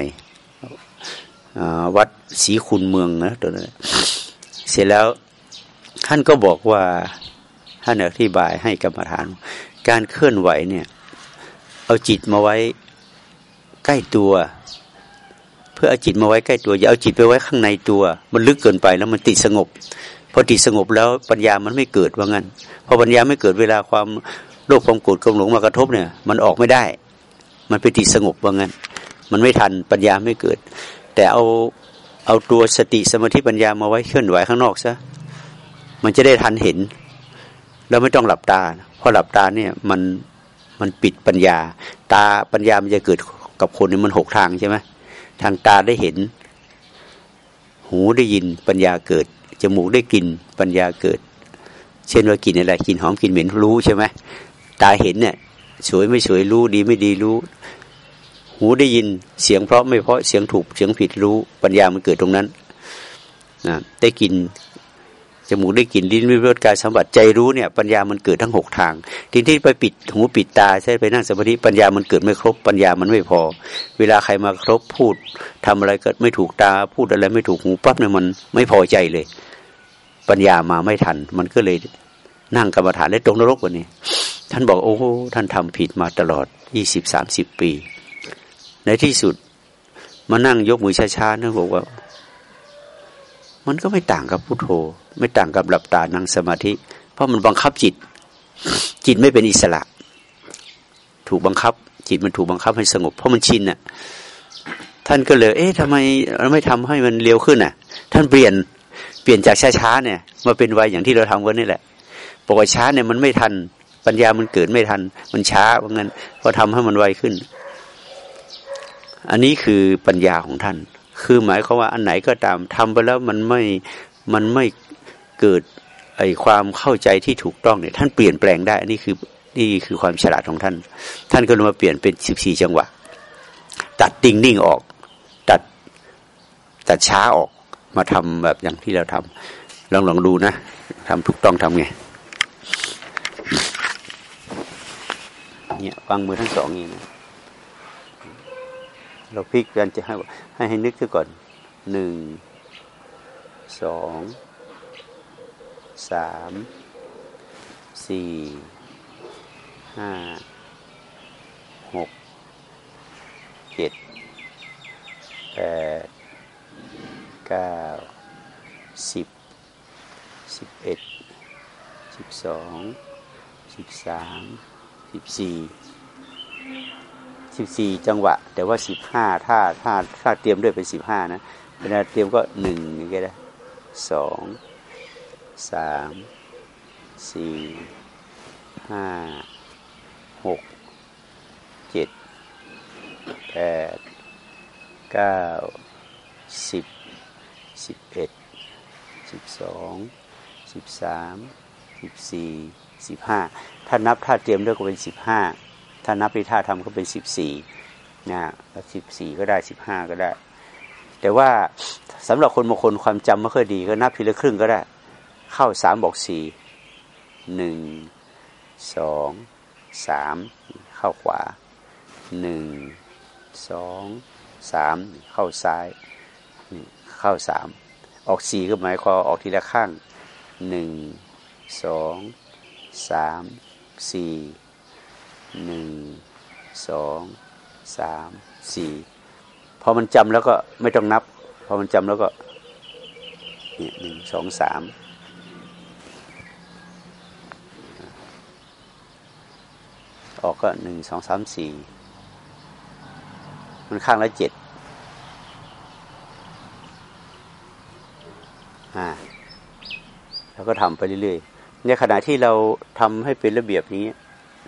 วัดศรีคุณเมืองนะตัวนั้นเสร็จแล้วท่านก็บอกว่าท่านอธิบายให้กรรมฐาน การเคลื่อนไหวเนี่ย เอาจิตมาไว้ใกล้ตัว เพื่อเอาจิตมาไว้ใกล้ตัว อย่าเอาจิตไปไว้ข้างในตัว มันลึกเกินไปแล้วมันติดสงบพอติดสงบแล้วปัญญามันไม่เกิดว่างั้นพอปัญญาไม่เกิดเวลาความโลภความโกรธความหลงมากระทบเนี่ย มันออกไม่ได้ มันไปติดสงบว่างั้น มันไม่ทันปัญญาไม่เกิด แต่เอาเอาตัวสติสมาธิปัญญามาไว้เคลื่อนไหวข้างนอกซะมันจะได้ทันเห็น แล้วไม่ต้องหลับตาเพราะหลับตาเนี่ยมันมันปิดปัญญา ตาปัญญามันจะเกิดกับคนนี่มันหกทางใช่ไหมทางตาได้เห็น หูได้ยินปัญญาเกิดจมูกได้กลิ่นปัญญาเกิด เช่นว่ากลิ่นอะไรกลิ่นหอมกลิ่นเหม็นรู้ใช่ไหมตาเห็นเนี่ยสวยไม่สวยรู้ดีไม่ดีรู้ หูได้ยินเสียงเพราะไม่เพราะเสียงถูกเสียงผิดรู้ปัญญามันเกิดตรงนั้นนะได้กินจมูกได้กลิ่นลิ้นไม่รสกายสัมผัสใจรู้เนี่ยปัญญามันเกิดทั้งหกทาง ทีที่ไปปิดหูปิดตาใช่ไปนั่งสมาธิปัญญามันเกิดไม่ครบ ปัญญามันไม่พอ เวลาใครมาครบพูดทำอะไรเกิดไม่ถูกตา พูดอะไรไม่ถูกหูปั๊บเนี่ยมันไม่พอใจเลย ปัญญามาไม่ทัน มันก็เลยนั่งกรรมฐานได้ตรงนรกวันนี้ ท่านบอกโอ้ท่านทำผิดมาตลอดยี่สิบสามสิบปี ในที่สุดมานั่งยกมือช้าๆนั่นบอกว่า มันก็ไม่ต่างกับพุโทโธ ไม่ต่างกับหลับตานั่งสมาธิ เพราะมันบังคับจิต จิตไม่เป็นอิสระ ถูกบังคับ จิตมันถูกบังคับให้สงบ เพราะมันชินน่ะ ท่านก็เลย เอ๊ะทำไมเราไม่ทำให้มันเร็วขึ้นน่ะ ท่านเปลี่ยนเปลี่ยนจากช้าๆเนี่ยมาเป็นไวอย่างที่เราทำกันนี่แหละบอกว่าช้าเนี่ยมันไม่ทันปัญญามันเกิดไม่ทัน มันช้าเพราะงั้นพอทำให้มันไวขึ้น อันนี้คือปัญญาของท่าน คือหมายความว่าอันไหนก็ตามทำไปแล้วมันไม่มันไม่เกิดไอความเข้าใจที่ถูกต้องเนี่ยท่านเปลี่ยนแปลงได้ อันนี้คือนี่คือความฉลาดของท่าน ท่านก็เลยมาเปลี่ยนเป็นสิบสี่จังหวะ ตัดติ่งนิ่งออกตัดตัดช้าออกมาทำแบบอย่างที่เราทำลองลองดูนะทำถูกต้องทำไงเนี่ยวางมือทั้งสองนี้ เราพลิกกันจะให้ให้ให้นึกซะก่อนหนึ่งสองสามสี่ห้าหกเจ็ดแปดเก้าสิบสิบเอ็ดสิบสองสิบสามสิบสี่ สิบสี่จังหวะ แต่ว่าสิบห้าถ้าถ้าถ้าเตรียมด้วยเป็นสิบห้านะเวลาเตรียมก็หนึ่งอย่างเงี้ยนะสองสามสี่ห้าหกเจ็ดแปดเก้าสิบสิบเอ็ดสิบสองสิบสามสิบสี่สิบห้าถ้านับถ้าเตรียมด้วยก็เป็นสิบห้า ถ้านับในท่าทำก็เป็นสิบสี่นะสิบสี่ก็ได้สิบห้าก็ได้ แต่ว่าสำหรับคนบางคนความจำไม่ค่อยดีก็นับทีละครึ่งก็ได้ เข้าสามบอกสี่หนึ่งสองสามเข้าขวาหนึ่งสองสามเข้าซ้ายเข้าสามออกสี่ก็หมายความออกทีละข้างหนึ่งสองสามสี่ หนึ่งสองสามสี่พอมันจำแล้วก็ไม่ต้องนับ พอมันจำแล้วก็เนี่ยหนึ่งสองสามออกก็หนึ่งสองสามสี่มันข้างละเจ็ดอ่าแล้วก็ทำไปเรื่อยๆในขณะที่เราทำให้เป็นระเบียบนี้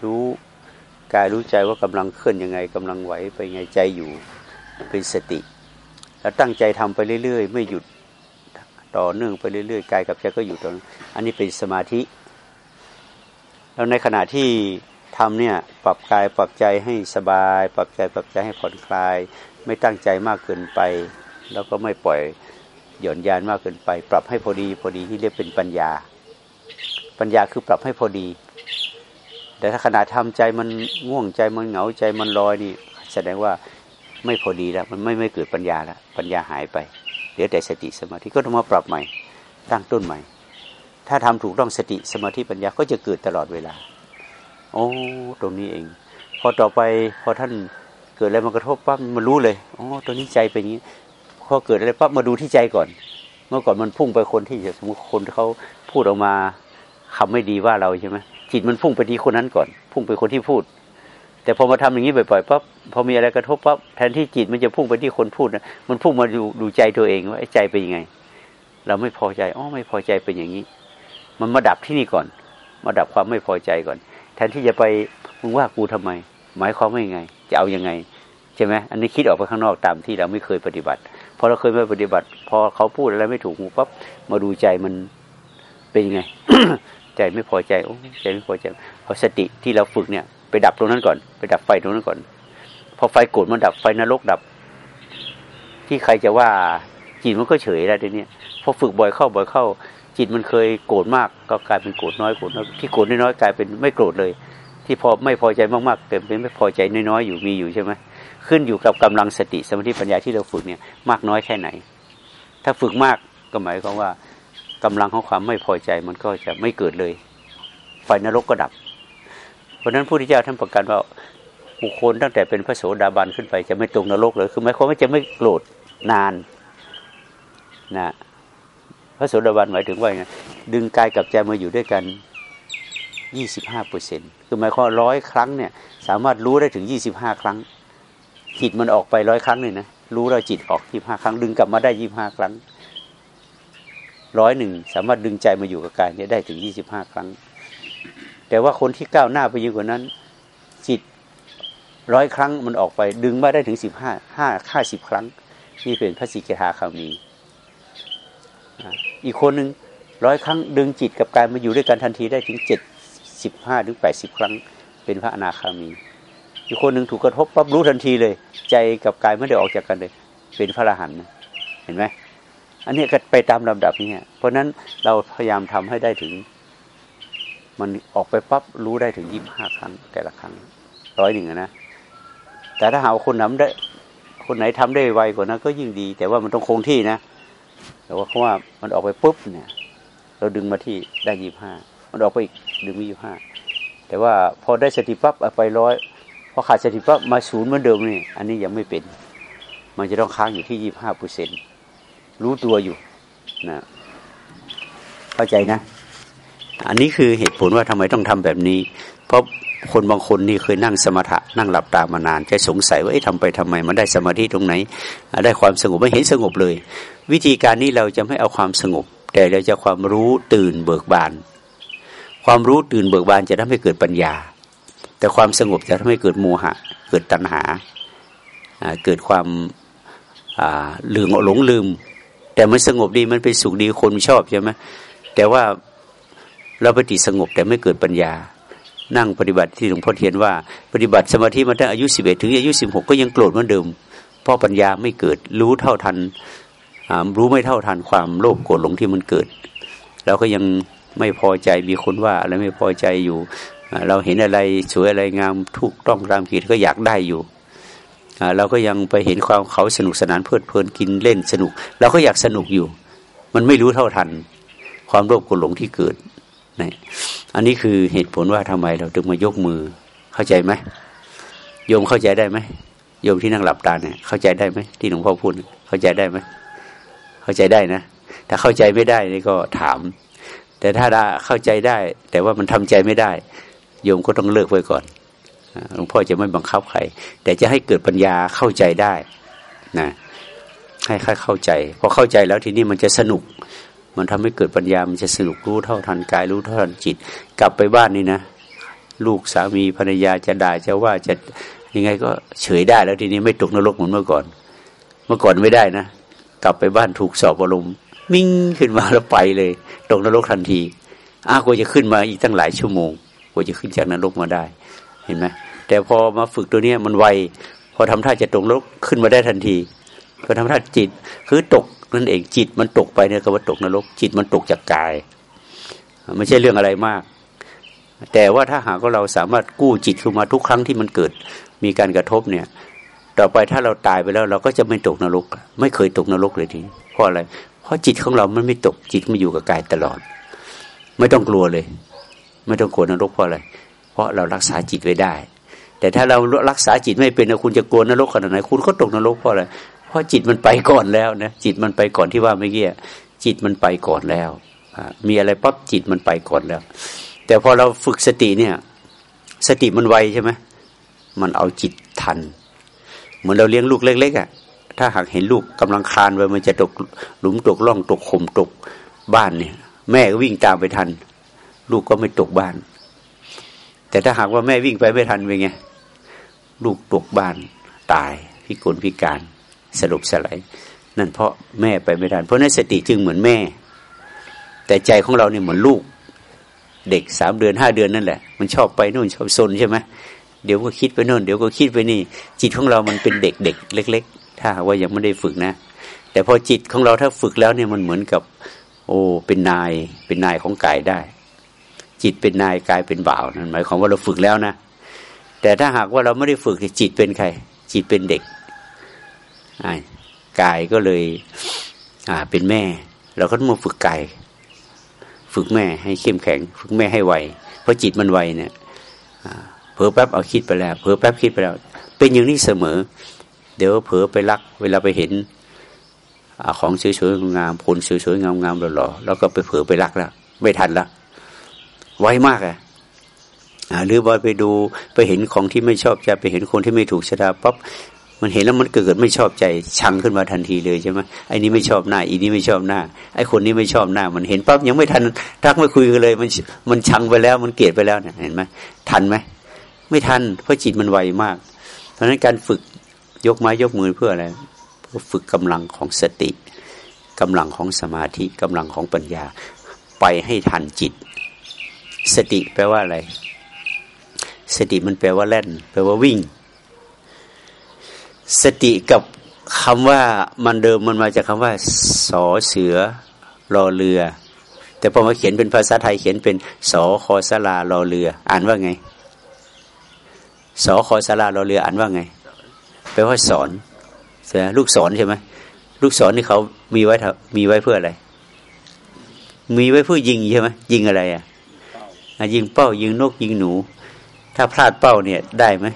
รู้ กายรู้ใจว่ากำลังเคลื่อนยังไงกำลังไหวไปไงใจอยู่เป็นสติ แล้วตั้งใจทำไปเรื่อย ๆ ไม่หยุดต่อเนื่องไปเรื่อยๆกายกับใจก็อยู่ตรงอันนี้เป็นสมาธิ แล้วในขณะที่ทำเนี่ยปรับกายปรับใจให้สบาย ปรับใจปรับใจให้ผ่อนคลาย ไม่ตั้งใจมากเกินไป แล้วก็ไม่ปล่อยหย่อนยานมากเกินไป ปรับให้พอดีพอดีที่เรียกเป็นปัญญา ปัญญาคือปรับให้พอดี แต่ถ้าขณะทำใจมันง่วงใจมันเหงาใจมันลอยนี่ แสดงว่าไม่พอดีแล้ว มันไม่ไม่เกิดปัญญาแล้วปัญญาหายไปเหลือแต่สติสมาธิก็ต้องมาปรับใหม่ ตั้งต้นใหม่ ถ้าทำถูกต้องสติสมาธิปัญญาก็จะเกิดตลอดเวลา โอ้ตรงนี้เอง พอต่อไปพอท่านเกิดอะไรมากระทบปั๊บมันรู้เลยอ๋อตัวนี้ใจเป็นอย่างนี้พอเกิดอะไรปั๊บมาดูที่ใจก่อน เมื่อก่อนมันพุ่งไปคนที่สมมติคนเขาพูดออกมาคำไม่ดีว่าเราใช่ไหม จิตมันพุ่งไปที่คนนั้นก่อน พุ่งไปคนที่พูด แต่พอมาทำอย่างนี้บ่อยๆปั๊บพอมีอะไรกระทบปั๊บแทนที่จิตมันจะพุ่งไปที่คนพูดนะมันพุ่งมาดูดูใจตัวเองว่าใจเป็นยังไง เราไม่พอใจอ๋อไม่พอใจเป็นอย่างนี้ มันมาดับที่นี่ก่อน มาดับความไม่พอใจก่อน แทนที่จะไปมึงว่ากูทำไม หมายความว่ายังไง จะเอายังไงใช่ไหมอันนี้คิดออกไปข้างนอกตามที่เราไม่เคยปฏิบัติพอเราเคยไม่ปฏิบัติ พอเขาพูดอะไรไม่ถูกหูปั๊บมาดูใจมันเป็นยังไง ใจไม่พอใจโอ้ใจไม่พอใจพอสติที่เราฝึกเนี่ย ไปดับตรงนั้นก่อน ไปดับไฟตรงนั้นก่อน พอไฟโกรธมันดับไฟนรกดับ ที่ใครจะว่าจิตมันก็เฉยแล้วทีนี้พอฝึกบ่อยเข้าบ่อยเข้า จิตมันเคยโกรธมาก ก็กลายเป็นโกรธน้อยโกรธน้อยที่โกรธน้อยกลายเป็นไม่โกรธเลย ที่พอไม่พอใจมากๆเป็นไม่พอใจน้อยๆอยู่มีอยู่ใช่ไหมขึ้นอยู่กับกำลังสติสมาธิปัญญาที่เราฝึกเนี่ยมากน้อยแค่ไหน ถ้าฝึกมากก็หมายความว่า กำลังของความไม่พอใจมันก็จะไม่เกิดเลย ไฟนรกก็ดับ เพราะนั้นผู้ที่เจ้าท่านประกันว่าบุคคลตั้งแต่เป็นพระโสดาบันขึ้นไปจะไม่ตรงนรกเลยคือหมายความว่าจะไม่โกรธนานนะพระโสดาบันหมายถึงว่าไงดึงกายกับใจมาอยู่ด้วยกันยี่สิบห้าเปอร์เซ็นคือหมายความร้อยครั้งเนี่ยสามารถรู้ได้ถึงยี่สิบห้าครั้งจิตมันออกไปร้อยครั้งเลยนะรู้เราจิตออกยี่ห้าครั้ง ดึงกลับมาได้ยี่ห้าครั้ง ร้อยหนึ่งสามารถดึงใจมาอยู่กับกายเนี่ยได้ถึงยี่สิบห้าครั้ง แต่ว่าคนที่ก้าวหน้าไปยิ่งกว่านั้น จิตร้อยครั้งมันออกไปดึงมาได้ถึงสิบห้าห้าห้าสิบครั้ง นี่เป็นพระสิกขาคามีอีกคนหนึ่งร้อยครั้งดึงจิตกับกายมาอยู่ด้วยกันทันทีได้ถึงเจ็ดสิบห้าถึงแปดสิบครั้ง เป็นพระอนาคามี อีกคนหนึ่งถูกกระทบปั๊บรู้ทันทีเลย ใจกับกายไม่ได้ออกจากกันเลย เป็นพระอรหันต์เห็นไหม อันนี้ก็ไปตามลำดับนี้เพราะนั้นเราพยายามทำให้ได้ถึง มันออกไปปั๊บรู้ได้ถึงยี่บห้าครั้ง แต่ละครั้งร้อยหนึ่งนะ แต่ถ้าหาคนทำได้ คนไหนทำได้ไวกว่านั้นก็ยิ่งดี แต่ว่ามันต้องคงที่นะ แต่ว่าเขาะว่ามันออกไปปุ๊บเนี่ย เราดึงมาที่ได้ยี่ห้ามันออกไปอีกดึงมายี่ห้าแต่ว่าพอได้สติปั๊บไปร้อยพอขาดสติปั๊บมาศูนย์เหมือนเดิมนี่อันนี้ยังไม่เป็น มันจะต้องค้างอยู่ที่ยี่ห้าเปอร์เซ็นต์ รู้ตัวอยู่นะเข้าใจนะ อันนี้คือเหตุผลว่าทำไมต้องทำแบบนี้ เพราะคนบางคนนี่เคยนั่งสมถะนั่งหลับตามานานจะสงสัยว่าไอ้ทำไปทำไมมันได้สมาธิตรงไหน ได้ความสงบไม่เห็นสงบเลย วิธีการนี้เราจะไม่เอาความสงบ แต่เราจะความรู้ตื่นเบิกบาน ความรู้ตื่นเบิกบานจะทำให้เกิดปัญญา แต่ความสงบจะทำให้เกิดโมหะ เกิดตัณหาเกิดความหลืมหลงลืม แต่มันสงบดีมันเป็นสุขดีคนชอบใช่ไหมแต่ว่าเราปฏิสงบแต่ไม่เกิดปัญญา นั่งปฏิบัติที่หลวงพ่อเทียนว่าปฏิบัติสมาธิมาตั้งอายุสิบเอ็ดถึงอายุสิบหกก็ยังโกรธเหมือนเดิม เพราะปัญญาไม่เกิดรู้เท่าทันรู้ไม่เท่าทันความโลภโกรธหลงที่มันเกิดเราก็ยังไม่พอใจมีคนว่าอะไรไม่พอใจอยู่ เราเห็นอะไรสวยอะไรงามถูกต้องตามกิจก็อยากได้อยู่ เราก็ยังไปเห็นความเขาสนุกสนานเพลิดเพลินกินเล่นสนุกเราก็อยากสนุกอยู่ มันไม่รู้เท่าทัน ความโลภกรธหลงที่เกิดนี่อันนี้คือเหตุผลว่าทำไมเราถึงมายกมือเข้าใจไหมโยมเข้าใจได้ไหมโยมที่นั่งหลับตาเนี่ยเข้าใจได้ไหมที่หลวงพ่อพูดเข้าใจได้ไหมเข้าใจได้นะถ้าเข้าใจไม่ได้นี่ก็ถาม แต่ถ้าได้เข้าใจได้ แต่ว่ามันทำใจไม่ได้ โยมก็ต้องเลิกไว้ก่อน หลวงพ่อจะไม่บังคับใคร แต่จะให้เกิดปัญญาเข้าใจได้นะให้ค่เข้าใจพอเข้าใจแล้วทีนี้มันจะสนุก มันทำให้เกิดปัญญา มันจะสนุกรู้เท่าทันกาย รู้เท่าทันจิต กลับไปบ้านนี่นะ ลูกสามีภรรยาจะด่าจะว่าจะยังไงก็เฉยได้แล้วทีนี้ไม่ตกนรกเหมือนเมื่อก่อน เมื่อก่อนไม่ได้นะ กลับไปบ้านถูกสอบอารมณ์มิ่งขึ้นมาแล้วไปเลย ตกนรกทันทีอ้ากว่าจะขึ้นมาอีกตั้งหลายชั่วโมงกว่าจะขึ้นจากนรกมาได้ ห็นไหมแต่พอมาฝึกตัวนี้มันไวพอทำท่าจะตกนรกขึ้นมาได้ทันทีพอทำท่าจิตคือตกนั่นเองจิตมันตกไปเนี่ยก็ว่าตกนรก จิตมันตกจากกายไม่ใช่เรื่องอะไรมาก แต่ว่าถ้าหากว่าเราสามารถกู้จิตขึ้นมาทุกครั้งที่มันเกิดมีการกระทบเนี่ย ต่อไปถ้าเราตายไปแล้ว เราก็จะไม่ตกนรก ไม่เคยตกนรกเลยทีเพราะอะไร เพราะจิตของเรามันไม่ตกจิตมันอยู่กับกายตลอด ไม่ต้องกลัวเลย ไม่ต้องกลัวนรกเพราะอะไร ราะเรารักษาจิตไว้ได้ แต่ถ้าเรารักษาจิตไม่เป็นคุณจะกลัวนรกขนาดไหนคุณก็ตกนรกเพราะอะไรเพราะจิตมันไปก่อนแล้วนะจิตมันไปก่อนที่ว่าเมื่อกี้จิตมันไปก่อนแล้วมีอะไรปั๊บจิตมันไปก่อนแล้ว แต่พอเราฝึกสติเนี่ย สติมันไวใช่ไหมมันเอาจิตทัน เหมือนเราเลี้ยงลูกเล็กๆอะ่ะถ้าหากเห็นลูกกำลังคลานไปมันจะตกหลุมตกล่องตกขุมตกบ้านเนี่ย แม่ก็วิ่งตามไปทัน ลูกก็ไม่ตกบ้าน แต่ถ้าหากว่าแม่วิ่งไปไม่ทันเป็นไงลูกตกบ้านตายพิกลพิการสรุปสลายนั่นเพราะแม่ไปไม่ทัน เพราะนั้นสติจึงเหมือนแม่ แต่ใจของเราเนี่ยเหมือนลูก เด็กสามเดือนห้าเดือนนั่นแหละ มันชอบไปนู่นชอบซนใช่ไหมเดี๋ยวก็คิดไปนู่นเดี๋ยวก็คิดไปนี่ จิตของเรามันเป็นเด็กเด็กเล็ก ๆ ถ้าว่ายังไม่ได้ฝึกนะ แต่พอจิตของเราถ้าฝึกแล้วเนี่ยมันเหมือนกับ โอ้เป็นนายเป็นนายของกายได้ จิตเป็นนายกายเป็นบ่าวนั่นหมายความว่าเราฝึกแล้วนะ แต่ถ้าหากว่าเราไม่ได้ฝึกจิตเป็นใคร จิตเป็นเด็กกายก็เลยอ่าเป็นแม่ เราก็ต้องมาฝึกกายฝึกแม่ให้เข้มแข็ง ฝึกแม่ให้ไวเพราะจิตมันไวเนี่ยเผลอแป๊บเอาคิดไปแล้วเผลอแป๊บคิดไปแล้ว เป็นอย่างนี้เสมอ เดี๋ยวเผลอไปรัก เวลาไปเห็นอของสวยๆงามผลสวยๆงามๆหล่อๆแล้วก็ไปเผลอไปรักแล้วไม่ทันละ ไวมากอะหรือว่าไปดูไปเห็นของที่ไม่ชอบใจไปเห็นคนที่ไม่ถูกชะตาปั๊บมันเห็นแล้วมันเกิดไม่ชอบใจชังขึ้นมาทันทีเลยใช่ไหมไอ้นี้ไม่ชอบหน้าอีนี้ไม่ชอบหน้าไอ้คนนี้ไม่ชอบหน้า มันเห็นปั๊บยังไม่ทันทักไม่คุยกันเลย มันมันชังไปแล้วมันเกลียดไปแล้วเนี่ยเห็นไหมทันไหมไม่ทันเพราะจิตมันไวมาก เพราะฉะนั้นการฝึกยกไม้ยกมือเพื่ออะไรเพื่อฝึกกำลังของสติกำลังของสมาธิกำลังของปัญญา ไปให้ทันจิต สติแปลว่าอะไร สติมันแปลว่าแล่น แปลว่าวิ่ง สติกับคำว่ามันเดิมมันมาจากคำว่าสอเสือรอเรือ แต่พอมาเขียนเป็นภาษาไทยเขียนเป็นสอคอสลารอเรือ อ่านว่าไงสอคอสลารอเรือ อ่านว่าไงแปลว่าสอนใช่ไหมลูกศรใช่ไหมลูกศรนี่เขามีไว้มีไว้เพื่ออะไร มีไว้เพื่อยิงใช่ไหมยิงอะไรอะ ยิงเป้า ยิงนกยิงหนู ถ้าพลาดเป้าเนี่ยได้ไหม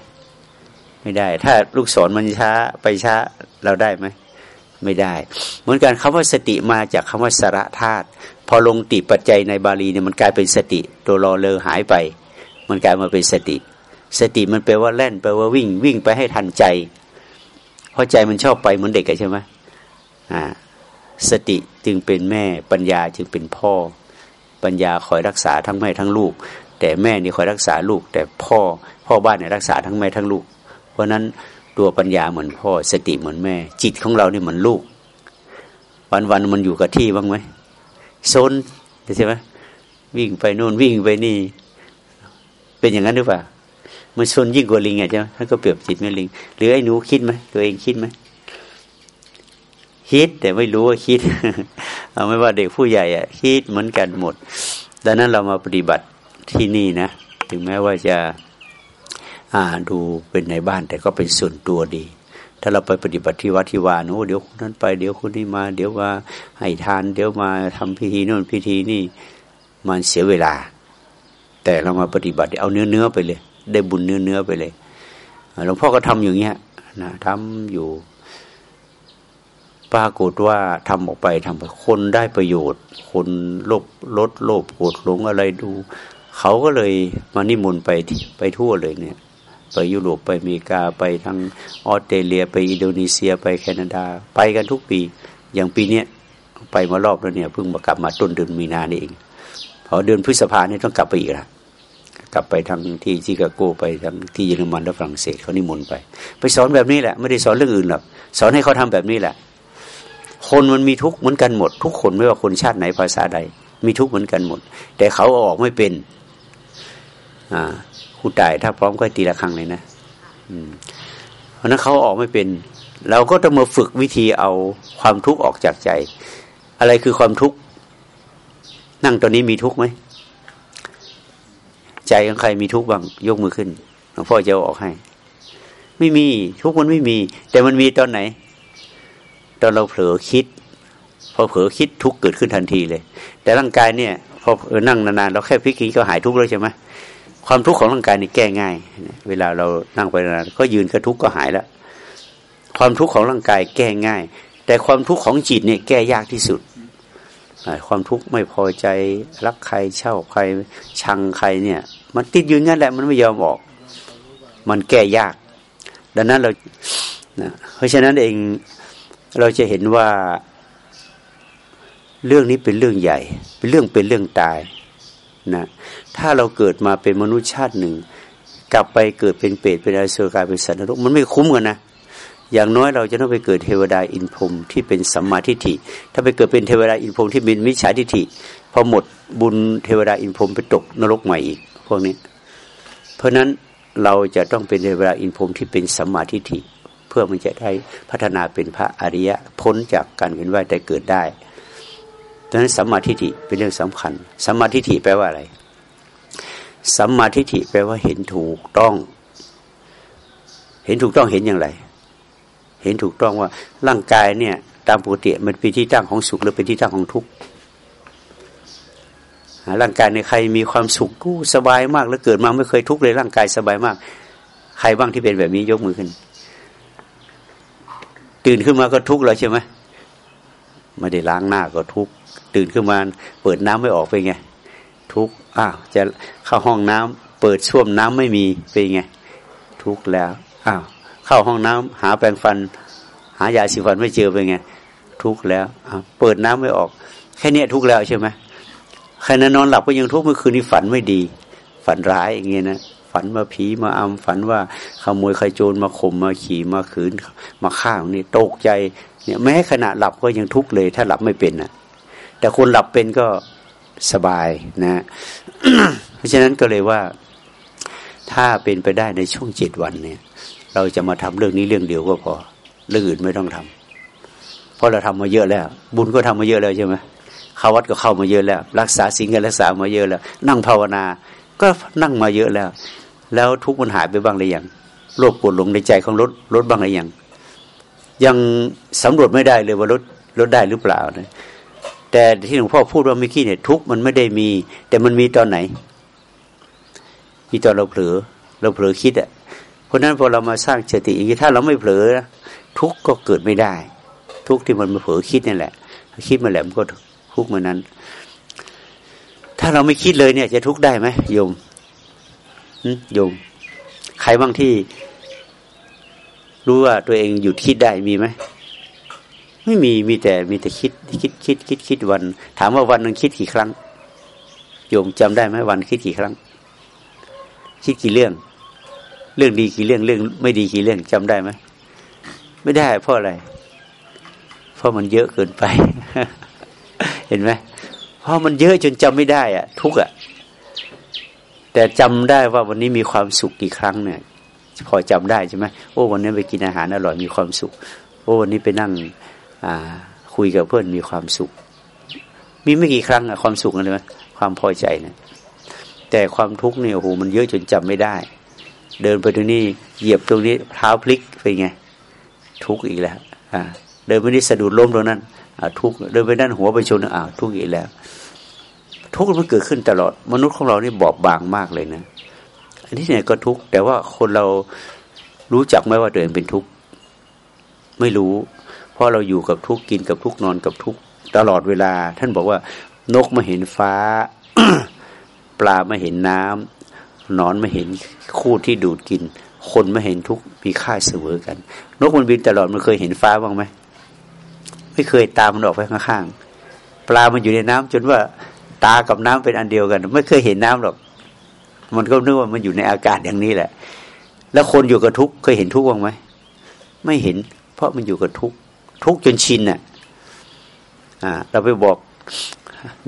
ไม่ได้ ถ้าลูกศรมันช้าไปช้าเราได้ไหมไม่ได้ เหมือนกันคำว่าสติมาจากคำว่าสระธาตุพอลงติปัจจัยในบาลีเนี่ยมันกลายเป็นสติ ตัวรอเลอหายไป มันกลายมาเป็นสติ สติมันแปลว่าแล่นแปลว่าวิ่งวิ่งไปให้ทันใจเพราะใจมันชอบไปเหมือนเด็กใช่ไหมอ่าสติจึงเป็นแม่ปัญญาจึงเป็นพ่อ ปัญญาคอยรักษาทั้งแม่ทั้งลูก แต่แม่นี่คอยรักษาลูก แต่พ่อพ่อบ้านเนี่ยรักษาทั้งแม่ทั้งลูก เพราะนั้นตัวปัญญาเหมือนพ่อสติเหมือนแม่ จิตของเราเนี่ยเหมือนลูก วันวันมันอยู่กับที่บ้างไหมโซนใช่ไหมวิ่งไปโน่นวิ่งไปนี่ เป็นอย่างนั้นหรือเปล่ามันชนยิ่งกว่าลิงอะใช่ไหมท่านก็เปรียบจิตเหมือนลิง หรือไอ้หนูคิดไหมตัวเองคิดไหม คิดแต่ไม่รู้ว่าคิด เอาไม่ว่าเด็กผู้ใหญ่อะคิดเหมือนกันหมด ดังนั้นเรามาปฏิบัติที่นี่นะ ถึงแม้ว่าจะอ่าดูเป็นในบ้านแต่ก็เป็นส่วนตัวดี ถ้าเราไปปฏิบัติที่วัดที่วานโอ้เดี๋ยวคนนั้นไปเดี๋ยวคนนี้มา เดี๋ยวมาให้ทาน เดี๋ยวมาทำพิธีโน่นพิธีนี่มันเสียเวลา แต่เรามาปฏิบัติเอาเนื้อเนื้อไปเลย ได้บุญเนื้อเนื้อไปเลยหลวงพ่อก็ทำอย่างเงี้ยนะทำอยู่ ปรากฏว่าทำออกไปทำไปคนได้ประโยชน์ คนลบลดโลภโกรธหลงอะไรดู เขาก็เลยมานิมนต์ไปไปทั่วเลยเนี่ย ไปยุโรปไปอเมริกาไปทางออสเตรเลีย ไปอินโดนีเซียไปแคนาดา ไปกันทุกปี อย่างปีเนี้ยไปมารอบแล้วเนี่ยเพิ่งมากลับมาต้นเดือนมีนานี่เองพอเดือนพฤษภาเนี่ยต้องกลับไปอีกละกลับไปทางที่ชิคาโกไปทางที่เยอรมันและฝรั่งเศสเขานิมนต์ไป ไปสอนแบบนี้แหละ ไม่ได้สอนเรื่องอื่นหรอกสอนให้เขาทำแบบนี้แหละ คนมันมีทุกข์เหมือนกันหมด ทุกคนไม่ว่าคนชาติไหนภาษาใด มีทุกข์เหมือนกันหมด แต่เขาเอาออกไม่เป็น อ่าผู้ตายถ้าพร้อมก็ตีละครั้งเลยนะอืม เพราะนั้นเขาออกไม่เป็น เราก็ต้องมาฝึกวิธีเอาความทุกข์ออกจากใจ อะไรคือความทุกข์นั่งตอนนี้มีทุกข์ไหมใจของใครมีทุกข์บ้างยกมือขึ้นหลวงพ่อจะออกให้ ไม่มีทุกข์มันไม่มี แต่มันมีตอนไหน ตอนเราเผลอคิด พอเผลอคิดทุกข์เกิดขึ้นทันทีเลย แต่ร่างกายเนี่ยพอเออนั่งนานๆเราแค่พลิกคิดก็หายทุกข์แล้วใช่ไหมความทุกข์ของร่างกายนี่แก้ง่าย เวลาเรานั่งไปนานก็ยืนก็ทุกข์ก็หายแล้วความทุกข์ของร่างกายแก้ง่าย แต่ความทุกข์ของจิตเนี่ยแก้ยากที่สุด ความทุกข์ไม่พอใจรักใครเช่าใครชังใครเนี่ย มันติดอยู่งั้นแหละมันไม่ยอมออก มันแก้ยาก ดังนั้นเรานะเพราะฉะนั้นเอง เราจะเห็นว่าเรื่องนี้เป็นเรื่องใหญ่ เป็นเรื่องเป็นเรื่องตายนะถ้าเราเกิดมาเป็นมนุษย์ชาติหนึ่ง กลับไปเกิดเป็นเปรตเป็นอสุรกายเป็นสัตว์นรกมันไม่คุ้มกันนะอย่างน้อยเราจะต้องไปเกิดเทวดาอินพรมที่เป็นสัมมาทิฏฐิ ถ้าไปเกิดเป็นเทวดาอินพรมที่เป็นมิจฉาทิฏฐิพอหมดบุญเทวดาอินพรมไปตกนรกใหม่อีกพวกนี้ เพราะนั้นเราจะต้องเป็นเทวดาอินพรมที่เป็นสัมมาทิฏฐิ พื่อมันจะได้พัฒนาเป็นพระอริยะพ้นจากการเวียนว่ายแต่เกิดได้ดังนั้นสัมมาทิฏฐิเป็นเรื่องสำคัญสัมมาทิฏฐิแปลว่าอะไรสัมมาทิฏฐิแปลว่าเห็นถูกต้อง เห็นถูกต้องเห็นอย่างไร เห็นถูกต้องว่าร่างกายเนี่ยตามปกติมันเป็นที่ตั้งของสุขหรือเป็นที่ตั้งของทุกข์ร่างกายในใครมีความสุขกู้สบายมาก แล้วเกิดมาไม่เคยทุกข์เลยร่างกายสบายมาก ใครบ้างที่เป็นแบบนี้ยกมือขึ้น ตื่นขึ้นมาก็ทุกข์แล้วใช่ไหมไม่ได้ล้างหน้าก็ทุกข์ตื่นขึ้นมาเปิดน้ำไม่ออกไปไง ทุกข์อ้าวจะเข้าห้องน้ำเปิดช่วมน้ำไม่มีไปไง ทุกข์แล้วอ้าวเข้าห้องน้ำหาแปรงฟัน หายาสีฟันไม่เจอไปไง ทุกข์แล้วเปิดน้ำไม่ออก แค่นี้ทุกข์แล้วใช่ไหมใครนั้นนอนหลับก็ยังทุกข์เมื่อคืนนี้ฝันไม่ดี ฝันร้ายอย่างเงี้ยนะ ฝันมาผีมาอำฝันว่าขโมยใครโจรมาข่มมาขี่มาขืนมาฆ่านี่ตกใจเนี่ยแม้ขณะหลับก็ยังทุกข์เลย ถ้าหลับไม่เป็นนะแต่คนหลับเป็นก็สบายนะ เพราะฉะนั้นก็เลยว่า ถ้าเป็นไปได้ในช่วงเจ็ดวันเนี่ย เราจะมาทำเรื่องนี้เรื่องเดียวก็พอเรื่องอื่นไม่ต้องทำเพราะเราทำมาเยอะแล้ว บุญก็ทำมาเยอะแล้วใช่ไหมเข้าวัดก็เข้ามาเยอะแล้ว รักษาสิ่งกันรักษามาเยอะแล้ว นั่งภาวนา ก็นั่งมาเยอะแล้ว แล้วทุกมันหายไปบ้างหรือยังโลภปวดหลงในใจของรถลดบ้างหรือยังยังสำรวจไม่ได้เลยว่าลดลดได้หรือเปล่านะแต่ที่หลวงพ่อพูดว่าเมื่อกี้เนี่ยทุกมันไม่ได้มี แต่มันมีตอนไหน มีตอนเราเผลอเราเผลอคิดอะราะนั้นพอเรามาสร้างสติอย่างนี้ถ้าเราไม่เผลอทุกข์ก็เกิดไม่ได้ ทุกข์ที่มันมาเผลอคิดนี่แหละ คิดมาแหลมก็ทุกข์เหมือนนั้น ถ้าเราไม่คิดเลยเนี่ย จะทุกข์ได้ไหมโยม โยม ใครบ้างที่ รู้ว่าตัวเองหยุดคิดได้มีไหมไม่มีมีแต่มีแต่คิดคิดคิดคิดคิดวัน ถามว่าวันนึงคิดกี่ครั้ง โยมจำได้ไหมวันคิดกี่ครั้ง คิดกี่เรื่อง เรื่องดีกี่เรื่องเรื่อง ไม่ดีกี่เรื่องจำได้ไหมไม่ได้เพราะอะไร เพราะมันเยอะเกินไป เห็นไหมเพราะมันเยอะจนจำไม่ได้อะทุกอะ แต่จำได้ว่าวันนี้มีความสุขกี่ครั้งเนี่ย พอจำได้ใช่ไหมโอ้วันนี้ไปกินอาหารอร่อยมีความสุข โอ้วันนี้ไปนั่งคุยกับเพื่อนมีความสุข มีไม่กี่ครั้งอะความสุขอะไรไหมความพอใจเนะแต่ความทุกข์เนี่ยโอ้โหมันเยอะจนจำไม่ได้ เดินไปตรงนี้เหยียบตรงนี้เท้าพลิกไปไง ทุกข์อีกแล้วอ่าเดินไปนี่สะดุดล้มตรงนั้นอ่าทุกข์เดินไปด้านหัวไปชนอ่าทุกข์อีกแล้ว ทุกข์มันเกิดขึ้นตลอด มนุษย์ของเรานี่บอบบางมากเลยนะ อันนี้เนี่ยก็ทุกข์แต่ว่าคนเรารู้จักไหมว่าตัวเองเป็นทุกข์ไม่รู้ เพราะเราอยู่กับทุกข์กินกับทุกข์นอนกับทุกข์ตลอดเวลา ท่านบอกว่านกมาเห็นฟ้า ปลาม่เห็นน้ำนอนม่เห็นคู่ที่ดูดกิน คนม่เห็นทุกมีค่าเสมอกัน นกมันบินตลอดมันเคยเห็นฟ้าบ้างไหมไม่เคยตามมันออกไปข้างๆปลามันอยู่ในน้ำจนว่า ตากับน้ำเป็นอันเดียวกัน ไม่เคยเห็นน้ำหรอก มันก็นึกว่ามันอยู่ในอากาศอย่างนี้แหละ แล้วคนอยู่กับทุกเคยเห็นทุกบ้างไหมไม่เห็น เพราะมันอยู่กับทุกทุกจนชินอะอ่าเราไปบอก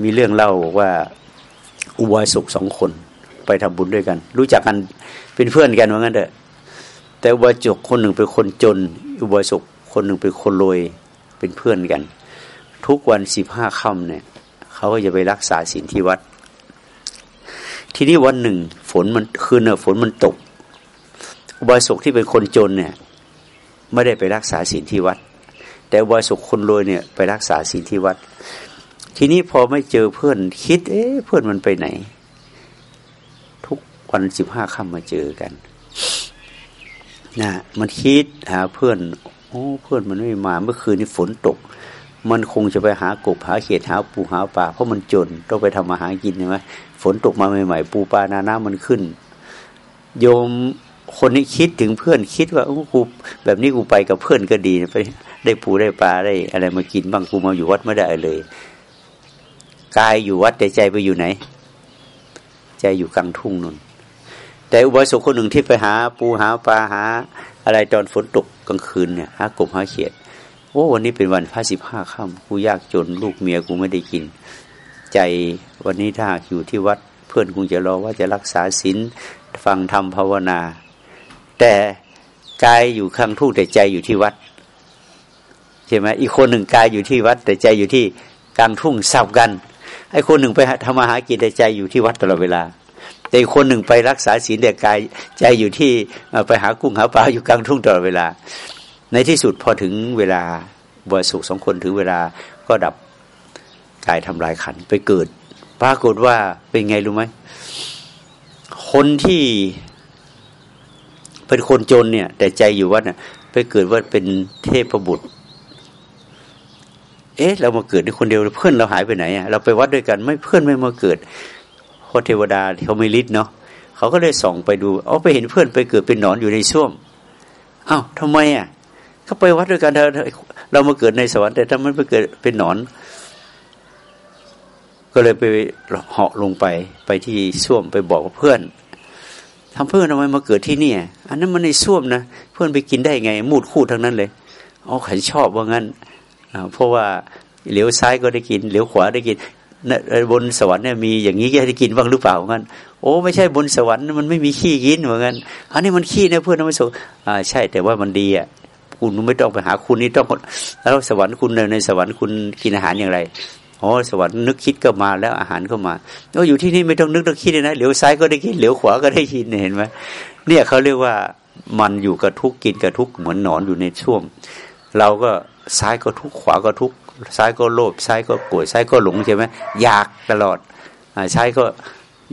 มีเรื่องเล่าบอกว่า อุบายสุขสองคนไปทำบุญด้วยกัน รู้จักกันเป็นเพื่อนกันว่างั้นเถอะแต่อุบายจกคนหนึ่งเป็นคนจน อุบายสุขคนหนึ่งเป็นคนรวยเป็นเพื่อนกัน ทุกวันสิบห้าค่ำเนี่ย เขาก็จะไปรักษาศีลที่วัด ทีนี้วันหนึ่ง ฝนมันคืนเนี่ยฝนมันตก อุบายสุขที่เป็นคนจนเนี่ย ไม่ได้ไปรักษาศีลที่วัด แต่อุบายสุขคนรวยเนี่ยไปรักษาศีลที่วัด ทีนี้พอไม่เจอเพื่อนคิด เอ๊ะเพื่อนมันไปไหน ทุกวันสิบห้าค่ำมาเจอกันนะมันคิดหาเพื่อนโอ้เพื่อนมันไม่มาเมื่อคืนนี้ฝนตก มันคงจะไปหากบหาเขียดหาปูหาปลาเพราะมันจนต้องไปทำมาหากินใช่ไหมฝนตกมาใหม่ๆ ปูปลานาน้ามันขึ้น โยมคนนี้คิดถึงเพื่อนคิดว่าโอ้กูแบบนี้กูไปกับเพื่อนก็ดีไปได้ปูได้ปลาได้ อะไรมากินบ้างกูมาอยู่วัดไม่ได้เลยกายอยู่วัดแต่ใจไปอยู่ไหน ใจอยู่กลางทุ่งนนแต่อุบาสกคนหนึ่งที่ไปหาปูหาปลาหา อะไรตอนฝนตกกลางคืนเนี่ยหากบหาเขียด โอ้วันนี้เป็นวันพระสิบห้าค่ำกูยากจนลูกเมียกูไม่ได้กิน ใจวันนี้ถ้าอยู่ที่วัด เพื่อนคงจะรอว่าจะรักษาศีลฟังธรรมภาวนา แต่กายอยู่ข้างทุ่งแต่ใจอยู่ที่วัดใช่ไหมอีกคนหนึ่งกายอยู่ที่วัด แต่ใจอยู่ที่กลางทุ่งเศร้ากันไอ้คนหนึ่งไปทำมาหากินแต่ใจอยู่ที่วัดตลอดเวลา แต่คนหนึ่งไปรักษาศีลเด็กกายใจอยู่ที่ไปหากุ้งหาปลาอยู่กลางทุ่งตลอดเวลา ในที่สุดพอถึงเวลาบวสุขสองคนถึงเวลาก็ดับกายทำลายขันไปเกิด ปรากฏว่าเป็นไงรู้ไหมคนที่เป็นคนจนเนี่ย แต่ใจอยู่วัดน่ะ ไปเกิดว่าเป็นเทพบุตร เอ๊ะ เรามาเกิดในคนเดียวเพื่อนเราหายไปไหนอะเราไปวัดด้วยกันไม่เพื่อนไม่มาเกิดพอเทวดาเขาไม่ฤทธิ์เนาะเขาก็เลยส่องไปดูเอาไปเห็นเพื่อนไปเกิดเป็นหนอนอยู่ในส้วมอ้าวทาไมอะ เขาไปวัดด้วยกันเรามาเกิดในสวรรค์แต่ถ้ามันไปเกิดเป็นหนอน ก็เลยไปเหาะลงไปไปที่ส้วมไปบอกเพื่อนทำเพื่อนทำไมมาเกิดที่นี่อันนั้นมันในส้วมนะเพื่อนไปกินได้ไง มูดคู่ทั้งนั้นเลยอ๋อขันชอบว่างั้นเพราะว่าเหลียวซ้ายก็ได้กินเหลียวขวาได้กินบนสวรรค์เนี่ยมีอย่างนี้แกได้กินบ้างหรือเปล่างั้นโอ้ไม่ใช่บนสวรรค์มันไม่มีขี้กินเหมือนกันอันนี้มันขี้นะเพื่อนไม่สกอ่าใช่แต่ว่ามันดีอะ คุณไม่ต้องไปหาคุณนี่ต้องแล้วสวรรค์คุณในสวรรค์คุณกินอาหารอย่างไรอ๋อสวรรค์นึกคิดก็มาแล้วอาหารก็มาก็อยู่ที่นี่ไม่ต้องนึกต้องคิดเลยนะเหลียวซ้ายก็ได้กินเหลียวขวาก็ได้กินเห็นไหมเนี่ยเขาเรียกว่ามันอยู่กับทุกกินกับทุกเหมือนหนอนอยู่ในช่วง เราก็ซ้ายก็ทุกขวาก็ทุกซ้ายก็โลภซ้ายก็โกรธซ้ายก็หลงใช่ไหมอยากตลอดซ้ายก็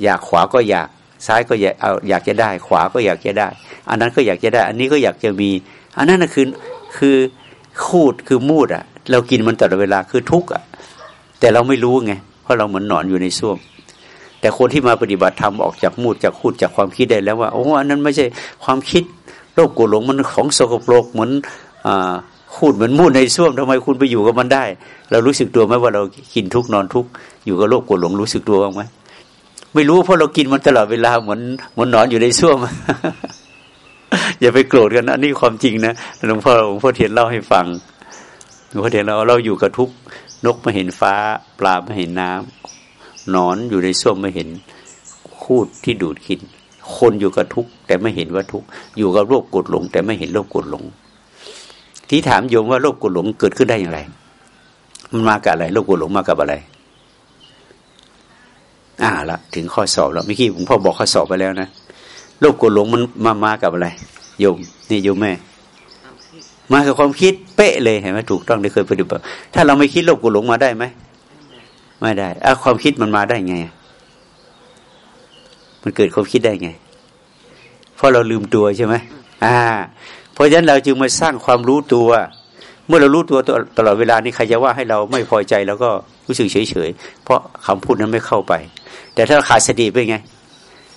อยากขวาก็อยากซ้ายก็อยากเอาอยากจะได้ ขวาก็อยากจะได้ อันนั้นก็อยากจะได้ อันนี้ก็อยากจะมี อันนั้นนะคือคือคูดคือมูดอะ เรากินมันตลอดเวลาคือทุกข์อะ แต่เราไม่รู้ไงเพราะเราเหมือนหนอนอยู่ในส้วมแต่คนที่มาปฏิบัติธรรมออกจากมูดจากคูดจากความคิดได้แล้วว่าโอ้อันนั้นไม่ใช่ความคิดโลกโกรหลงมันของโสกโปรกเหมือนอ่าคูดเหมือนมูดในส้วมทำไมคุณไปอยู่กับมันได้ เรารู้สึกตัวไหมว่าเรากินทุกนอนทุกอยู่กับโลกกดหลงรู้สึกตัวบ้างไหมไม่รู้เพราะเรากินมันตลอดเวลาเหมือนเหมือนนอนอยู่ในส้วม อย่าไปโกรธกันอันนี้ความจริงนะหลวงพ่อหลวงพ่อเทียนเล่าให้ฟังหลวงพ่อเทียนเราเราอยู่กับทุกนกไม่เห็นฟ้า ปลาไม่เห็นน้ำนอนอยู่ในส้วมไม่เห็นคูดที่ดูดกิน คนอยู่กับทุกแต่ไม่เห็นว่าทุกอยู่กับโรคกดหลง แต่ไม่เห็นโรคกดหลง ที่ถามโยมว่าโรคกดหลงเกิดขึ้นได้อย่างไร มันมากับอะไรโรคกดหลงมากับอะไรอ่าละถึงข้อสอบแล้วเมื่อกี้ผมพ่อบอกข้อสอบไปแล้วนะ โรคกดหลงมันมามากับอะไรโยมนี่โยมแม่ มากับความคิดเป๊ะเลยเห็นไหมถูกต้องได้เคยปฏิบัติถ้าเราไม่คิดโลภกดหลงมาได้ไหมไม่ได้อะความคิดมันมาได้ไง มันเกิดความคิดได้ไง เพราะเราลืมตัวใช่ไหมอ่า เพราะฉะนั้นเราจึงมาสร้างความรู้ตัว เมื่อเรารู้ตัวตลอดเวลานี้ใครจะว่าให้เราไม่พอใจแล้วก็รู้สึกเฉยเฉยเพราะคำพูดนั้นไม่เข้าไป แต่ถ้าขาดสติไปไง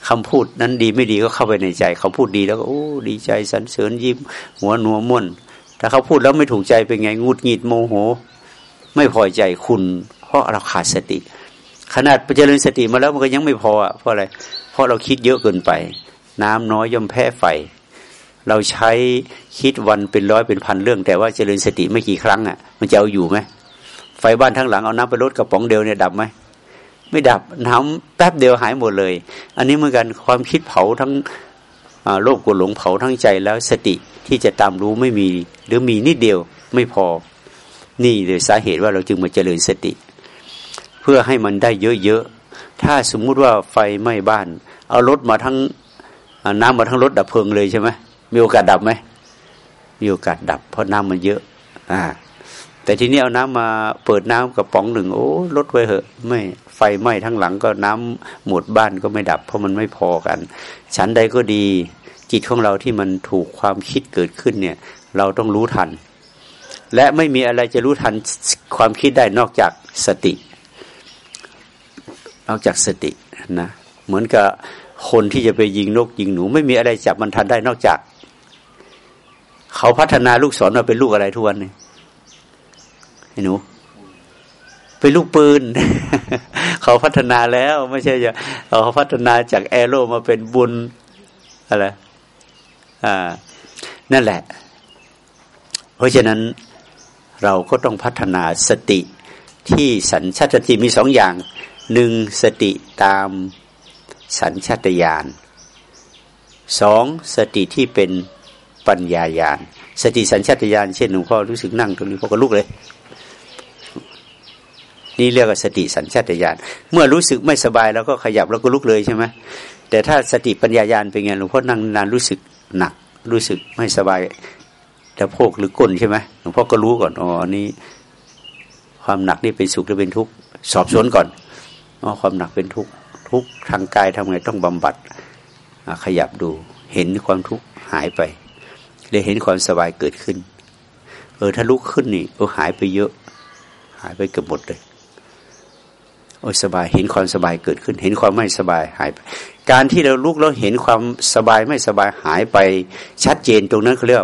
คำพูดนั้นดีไม่ดีก็เข้าไปในใจ เขาพูดดีแล้วก็โอ้ดีใจสรรเสริญยิ้ม หัวหนัวม่นถ้าเขาพูดแล้วไม่ถูกใจเป็นไงงุดหงิดโมโห ไม่พอใจคุณ เพราะเราขาดสติ ขนาดเจริญสติมาแล้วมันก็ยังไม่พออะเพราะอะไรเพราะเราคิดเยอะเกินไป น้ำน้อยย่อมแพ้ไฟเราใช้คิดวันเป็นร้อยเป็นพันเรื่อง แต่ว่าเจริญสติไม่กี่ครั้งอะ มันจะเอาอยู่ไหมไฟบ้านทั้งหลังเอาน้ำไปลดกระป๋องเดียวเนี่ยดับไหม ไม่ดับน้ำแป๊บเดียวหายหมดเลย อันนี้เหมือนกันความคิดเผาทั้งโลภกดหลงเผาทั้งใจแล้วสติที่จะตามรู้ไม่มี หรือมีนิดเดียวไม่พอ นี่เลยสาเหตุว่าเราจึงมาเจริญสติ เพื่อให้มันได้เยอะๆถ้าสมมุติว่าไฟไหม้บ้าน เอารถมาทั้งน้ำมาทั้งรถดับเพลิงเลยใช่ไหมมีโอกาสดับไหมมีโอกาสดับ เพราะน้ำมันเยอะอ่าแต่ทีนี้เอาน้ำมาเปิดน้ำกระป๋องหนึ่งโอ้ลดไว้เหอะ ไม่ ไฟไหม้ทั้งหลังก็น้ำหมดบ้านก็ไม่ดับ เพราะมันไม่พอกัน ชั้นใดก็ดี จิตของเราที่มันถูกความคิดเกิดขึ้นเนี่ย เราต้องรู้ทัน และไม่มีอะไรจะรู้ทันความคิดได้นอกจากสติ นอกจากสตินะเหมือนกับคนที่จะไปยิงนกยิงหนู ไม่มีอะไรจับมันทันได้นอกจาก เขาพัฒนาลูกศรมาเป็นลูกอะไรทุกวันนี้ไอ้หนู เป็นลูกปืน เขาพัฒนาแล้ว ไม่ใช่จะเขาพัฒนาจากแอโร่มาเป็นบุญอะไรอ่า นั่นแหละ เพราะฉะนั้นเราก็ต้องพัฒนาสติที่สัญชาตติมีสองอย่างหนึ่งสติตามสัญชาตญาณสองสติที่เป็นปัญญาญาณสติสัญชาตญาณเช่นหลวงพ่อรู้สึกนั่งตรงนี้พ่อก็ลุกเลย นี่เรียกว่าสติสัญชาตญาณเมื่อรู้สึกไม่สบายแล้วก็ขยับแล้วก็ลุกเลยใช่ไหมแต่ถ้าสติปัญญาญาณเป็นไงหลวงพ่อนั่งนานรู้สึกหนัก รู้สึกไม่สบายแต่โพกหรือก้นใช่ไหมหลวงพ่อก็รู้ก่อนอ๋อนี้ความหนักนี่เป็นสุขหรือเป็นทุกข์สอบสวนก่อนอ๋อความหนักเป็นทุกข์ทุกข์ทางกายทำไงต้องบำบัดขยับดูเห็นความทุกข์หายไปเลยเห็นความสบายเกิดขึ้น เออถ้าลุกขึ้นนี่เออหายไปเยอะ หายไปเกือบหมดเลย โอ้สบาย เห็นความสบายเกิดขึ้น เห็นความไม่สบายหายไป การที่เราลุกแล้วเห็นความสบายไม่สบายหายไปชัดเจนตรงนั้นเขาเรียก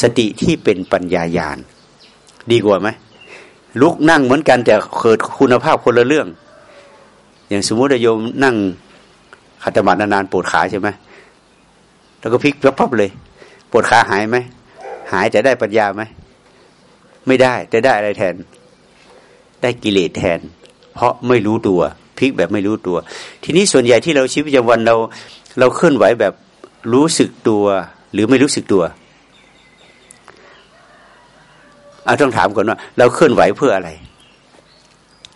สติที่เป็นปัญญายาณดีกว่าไหมลุกนั่งเหมือนกันแต่เกิดคุณภาพคนละเรื่อง อย่างสมมติโยมนั่งขัดสมาธินานๆปวดขาใช่ไหมแล้วก็พลิกปั๊บเลย ปวดขาหายไหมหายแต่ได้ปัญญาไหมไม่ได้แต่ได้อะไรแทน ได้กิเลสแทน เพราะไม่รู้ตัวพลิกแบบไม่รู้ตัว ทีนี้ส่วนใหญ่ที่เราชีวิตประจำวันเราเราเคลื่อนไหวแบบรู้สึกตัว หรือไม่รู้สึกตัวอาต้องถามก่อนว่าเราเคลื่อนไหวเพื่ออะไร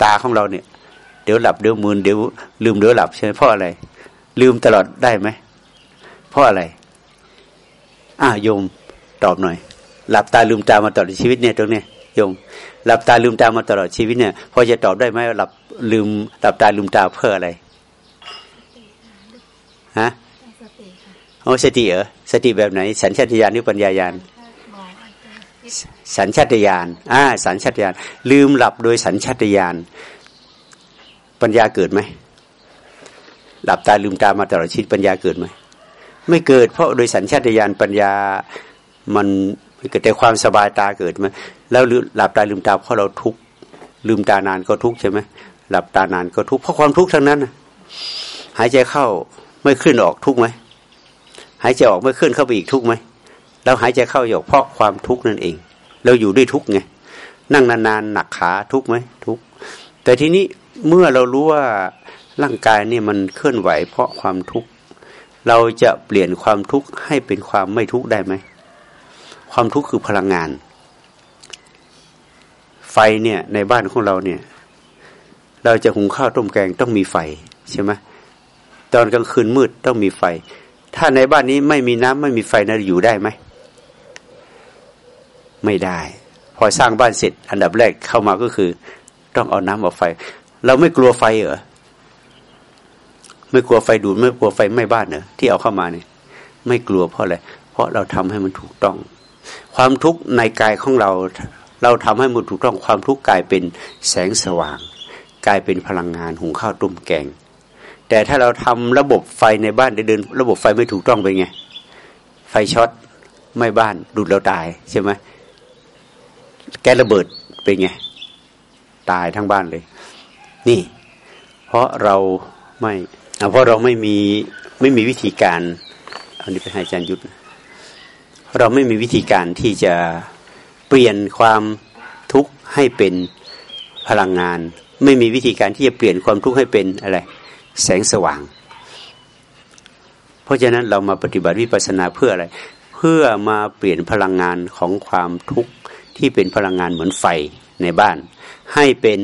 ตาของเราเนี่ย เดี๋ยวหลับเดี๋ยวมืนเดี๋ยวลืมเดี๋ยวหลับใช่ไหมเพราะอะไร ลืมตลอดได้ไหมเพราะอะไรอ่าโยมตอบหน่อย หลับตาลืมตามาตลอดชีวิตเนี่ยตรงเนี้ยโยม หลับตาลืมตามาตลอดชีวิตเนี่ยพอจะตอบได้ไหมหลับลืมหลับตาลืมตาเพื่ออะไรฮะโอ้สติเหรอสติแบบไหน สัญชาตญาณหรือปัญญายาณสัญชาตญาณอ่า สัญชาตญาณลืมหลับโดยสัญชาตญาณปัญญาเกิดไหมหลับตาลืมตามาตลอดชีวิตปัญญาเกิดไหมไม่เกิด เพราะโดยสัญชาตญาณปัญญามัน เกิดแต่ความสบายตาเกิดไหมแล้วหลับตาลืมตาเพราะเราทุกข์ลืมตานานก็ทุกข์ใช่ไหมหลับตานานก็ทุกข์เพราะความทุกข์ทั้งนั้นหายใจเข้าไม่ขึ้นออกทุกข์ไหมหายใจออกไม่ขึ้นเข้าไปอีกทุกข์ไหมเราหายใจเข้าออกเพราะความทุกข์นั่นเอง เราอยู่ด้วยทุกข์ไงนั่งนานๆหนักขาทุกข์ไหมทุกข์แต่ทีนี้เมื่อเรารู้ว่าร่างกายนี่มันเคลื่อนไหวเพราะความทุกข์เราจะเปลี่ยนความทุกข์ให้เป็นความไม่ทุกข์ได้ไหม ความทุกข์คือพลังงาน ไฟเนี่ย ในบ้านของเราเนี่ย เราจะหุงข้าวต้มแกงต้องมีไฟใช่ไหมตอนกลางคืนมืดต้องมีไฟ ถ้าในบ้านนี้ไม่มีน้ำไม่มีไฟนะอยู่ได้ไหม ไม่ได้ พอสร้างบ้านเสร็จ อันดับแรกเข้ามาก็คือ ต้องเอาน้ำเอาไฟ เราไม่กลัวไฟเหรอไม่กลัวไฟดูดไม่กลัวไฟไหม้บ้านเหรอที่เอาเข้ามาเนี่ยไม่กลัวเพราะอะไรเพราะเราทำให้มันถูกต้อง ความทุกข์ในกายของเรา เราทำให้มันถูกต้องความทุกข์กลายเป็นแสงสว่าง กลายเป็นพลังงานหุงข้าวต้มแกง แต่ถ้าเราทำระบบไฟในบ้านเดิน ระบบไฟไม่ถูกต้องไปไง ไฟช็อตไม่บ้านดูดเราตายใช่ไหมแก๊สระเบิดเป็นไง ตายทั้งบ้านเลย นี่ เพราะเราไม่เพราะเราไม่มีไม่มีวิธีการ อันนี้ไปให้อาจารย์ยุทธ เราไม่มีวิธีการที่จะเปลี่ยนความทุกข์ให้เป็นพลังงาน ไม่มีวิธีการที่จะเปลี่ยนความทุกข์ให้เป็นอะไร แสงสว่าง เพราะฉะนั้นเรามาปฏิบัติวิปัสสนาเพื่ออะไร เพื่อมาเปลี่ยนพลังงานของความทุกข์ที่เป็นพลังงานเหมือนไฟในบ้าน ให้เป็น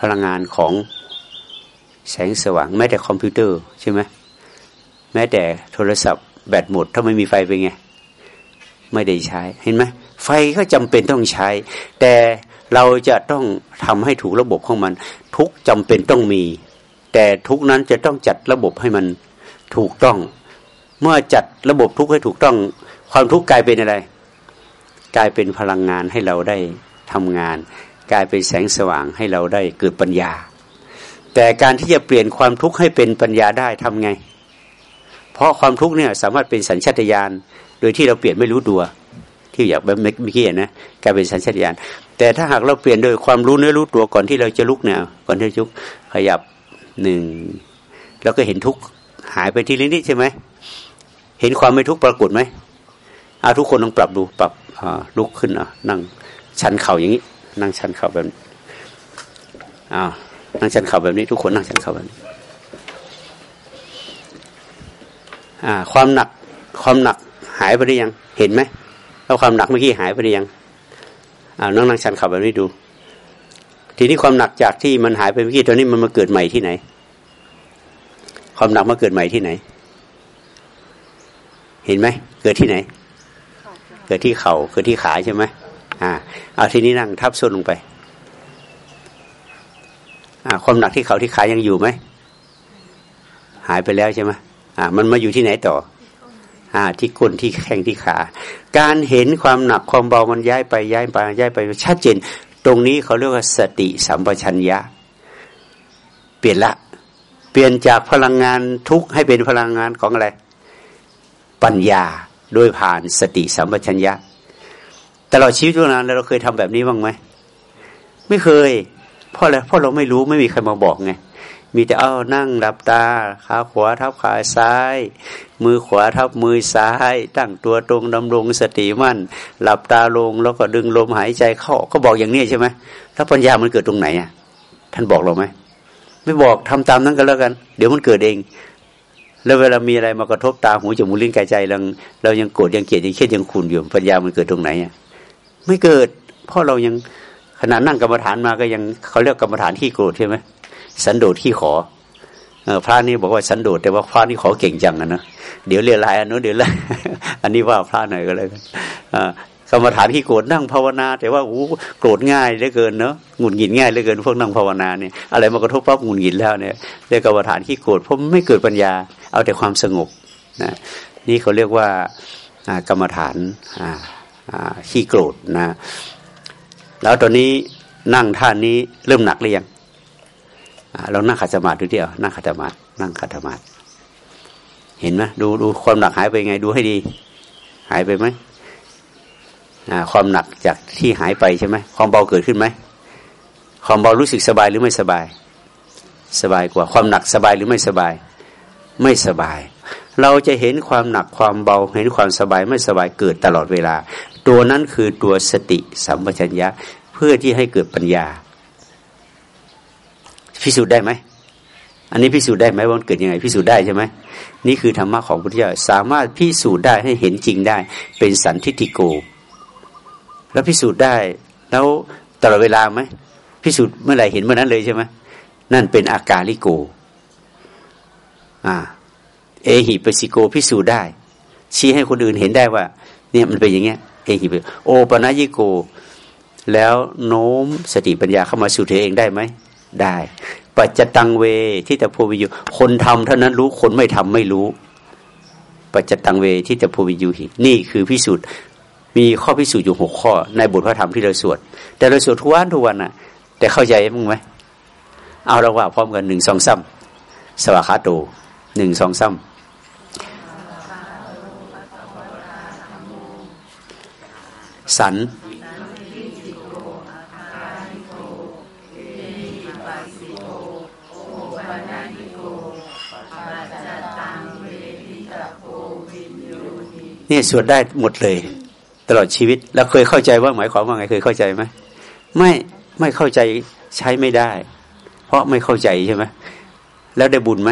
พลังงานของแสงสว่างแม้แต่คอมพิวเตอร์ใช่ไหมแม้แต่โทรศัพท์ แบตหมด ถ้าไม่มีไฟเป็นไง ไม่ได้ใช้เห็นไหมไฟก็จำเป็นต้องใช้ แต่เราจะต้องทำให้ถูกระบบของมัน ทุกจำเป็นต้องมี แต่ทุกนั้นจะต้องจัดระบบให้มันถูกต้อง เมื่อจัดระบบทุกให้ถูกต้อง ความทุกข์กลายเป็นอะไร กลายเป็นพลังงานให้เราได้ทำงาน กลายเป็นแสงสว่างให้เราได้เกิดปัญญา แต่การที่จะเปลี่ยนความทุกข์ให้เป็นปัญญาได้ทำไง เพราะความทุกข์เนี่ยสามารถเป็นสัญชาตญาณโดยที่เราเปลี่ยนไม่รู้ตัว ที่อยากแบบเมื่อกี้นะกลายเป็นสัญชาตญาณแต่ถ้าหากเราเปลี่ยนโดยความรู้เนื้อรู้ตัวก่อนที่เราจะลุกเนี่ยก่อนที่จะลุกขยับหนึ่งเราก็เห็นทุกข์หายไปทีละนิดใช่ไหมเห็นความไม่ทุกข์ปรากฏไหมอาทุกคนต้องปรับดูปรับลุกขึ้นอะนั่งชันเข่าอย่างนี้ นั่งชันเข่าแบบอ้าวนั่งชันเข่าแบบนี้ ทุกคนนั่งชันเข่าแบบนี้อ่า ความหนักความหนักหายไปหรือยังเห็นไหมแล้วความหนักเมื่อกี้หายไปหรือยังอ่านั่งนั่งชันข่าแบบนี้ดู ทีนี้ความหนักจากที่มันหายไปเมื่อกี้ตอนนี้มันมาเกิดใหม่ที่ไหน ความหนักมาเกิดใหม่ที่ไหน เห็นไหมเกิดที่ไหน เกิดที่เขา่าเกิดที่ขาใช่ไหมอ่าเอาทีนี้นั่งทับส้นลงไปความหนักที่เขาที่ขายังอยู่ไหมหายไปแล้วใช่ไหม อ่า มันมาอยู่ที่ไหนต่อ อ่า ที่ก้นที่แข้งที่ขา การเห็นความหนักความเบามันย้ายไปย้ายไปย้ายไปชัดเจน ตรงนี้เขาเรียกว่าสติสัมปชัญญะ เปลี่ยนละ เปลี่ยนจากพลังงานทุกข์ให้เป็นพลังงานของอะไร ปัญญาโดยผ่านสติสัมปชัญญะตลอดชีวิตทุกนั้นเราเคยทำแบบนี้บ้างไหมไม่เคยเพราะอะไรเพราะเราไม่รู้ไม่มีใครมาบอกไง มีแต่เอานั่งหลับตาขาขวาทับขาซ้าย มือขวาทับมือซ้าย ตั้งตัวตรงดำรงสติมั่น หลับตาลงแล้วก็ดึงลมหายใจเข้าก็บอกอย่างนี้ใช่ไหมถ้าปัญญามันเกิดตรงไหนอะ ท่านบอกเราไหมไม่บอกทำตามนั้นก็แล้วกัน เดี๋ยวมันเกิดเอง แล้วเวลามีอะไรมากระทบตาหูจมูกลิ้นกายใจเราเรายังโกรธยังเกลียดยังเครียดยังขุนอยู่ปัญญามันเกิดตรงไหนอะไม่เกิด เพราะเรายังขณะนั่งกรรมฐานมาก็ยังเขาเรียกกรรมฐานที่โกรธใช่ไหม สันโดษที่ขอพระนี่บอกว่าสันโดษแต่ว่าพระนี่ขอเก่งจังนะเดี๋ยวเรียลายอันนู้นเดี๋ยวละอันนี้ว่าพระหน่อยก็เลยกันกรรมฐานที่โกรธนั่งภาวนา แต่ว่าโอ้โกรธง่ายเหลือเกินเนาะหงุดหงิดง่ายเหลือเกินพวกนั่งภาวนาเนี่ยอะไรมากระทบปั๊บหงุดหงิดแล้วเนี่ยเรียกกรรมฐานที่โกรธเพราะไม่เกิดปัญญา เอาแต่ความสงบนะนี่เขาเรียกว่ากรรมฐานขี้โกรธนะ แล้วตอนนี้นั่งท่านี้เริ่มหนักหรือยัง เรานั่งขัดสมาธิเดียวนั่งขัดสมาธินั่งขัดสมาธิเห็นไหมดูดูความหนักหายไปไงดูให้ดี หายไปไหมความหนักจากที่หายไปใช่ไหมความเบาเกิดขึ้นไหมความเบารู้สึกสบายหรือไม่สบาย สบายกว่า ความหนักสบายหรือไม่สบาย ไม่สบาย เราจะเห็นความหนักความเบาเห็นความสบายไม่สบายเกิดตลอดเวลา ตัวนั้นคือตัวสติสัมปชัญญะเพื่อที่ให้เกิดปัญญา พิสูจน์ได้ไหมอันนี้พิสูจน์ได้ไหมว่ามันเกิดยังไงพิสูจน์ได้ใช่ไหมนี่คือธรรมะของพุทธเจ้าสามารถพิสูจน์ได้ให้เห็นจริงได้ เป็นสันทิติโก แล้วพิสูจน์ได้ แล้วตลอดเวลาไหมพิสูจน์เมื่อไหร่เห็นเมื่อนั้นเลยใช่ไหมนั่นเป็นอาการลิโกอ่าเอหิปัสิโกพิสูจน์ได้ ชี้ให้คนอื่นเห็นได้ว่า เนี่ยมันเป็นอย่างเงี้ยเอหิปโอปนัญิโก แล้วโน้มสติปัญญาเข้ามาสู่เธอเองได้ไหม ได้ ปัจจตังเวที่ตะโพวิยูคนทำเท่านั้นรู้คนไม่ทำไม่รู้ ปัจจตังเวที่ตะโพวิยูหินี่คือพิสูจน์มีข้อพิสูจน์อยู่หกข้อ ในบทพระธรรมที่เราสวด แต่เราสวดทุกวันทุกวันน่ะ แต่เข้าใจมั้งไหมเอาเราว่าพร้อมกันหนึ่งสองซ้ำสวาขาโตหนึ่งสองซ้ำสัน เนี่ยสวดได้หมดเลย ตลอดชีวิต แล้วเคยเข้าใจว่าหมายความว่าไงเคยเข้าใจไหมไม่ไม่เข้าใจใช้ไม่ได้ เพราะไม่เข้าใจใช่ไหมแล้วได้บุญไหม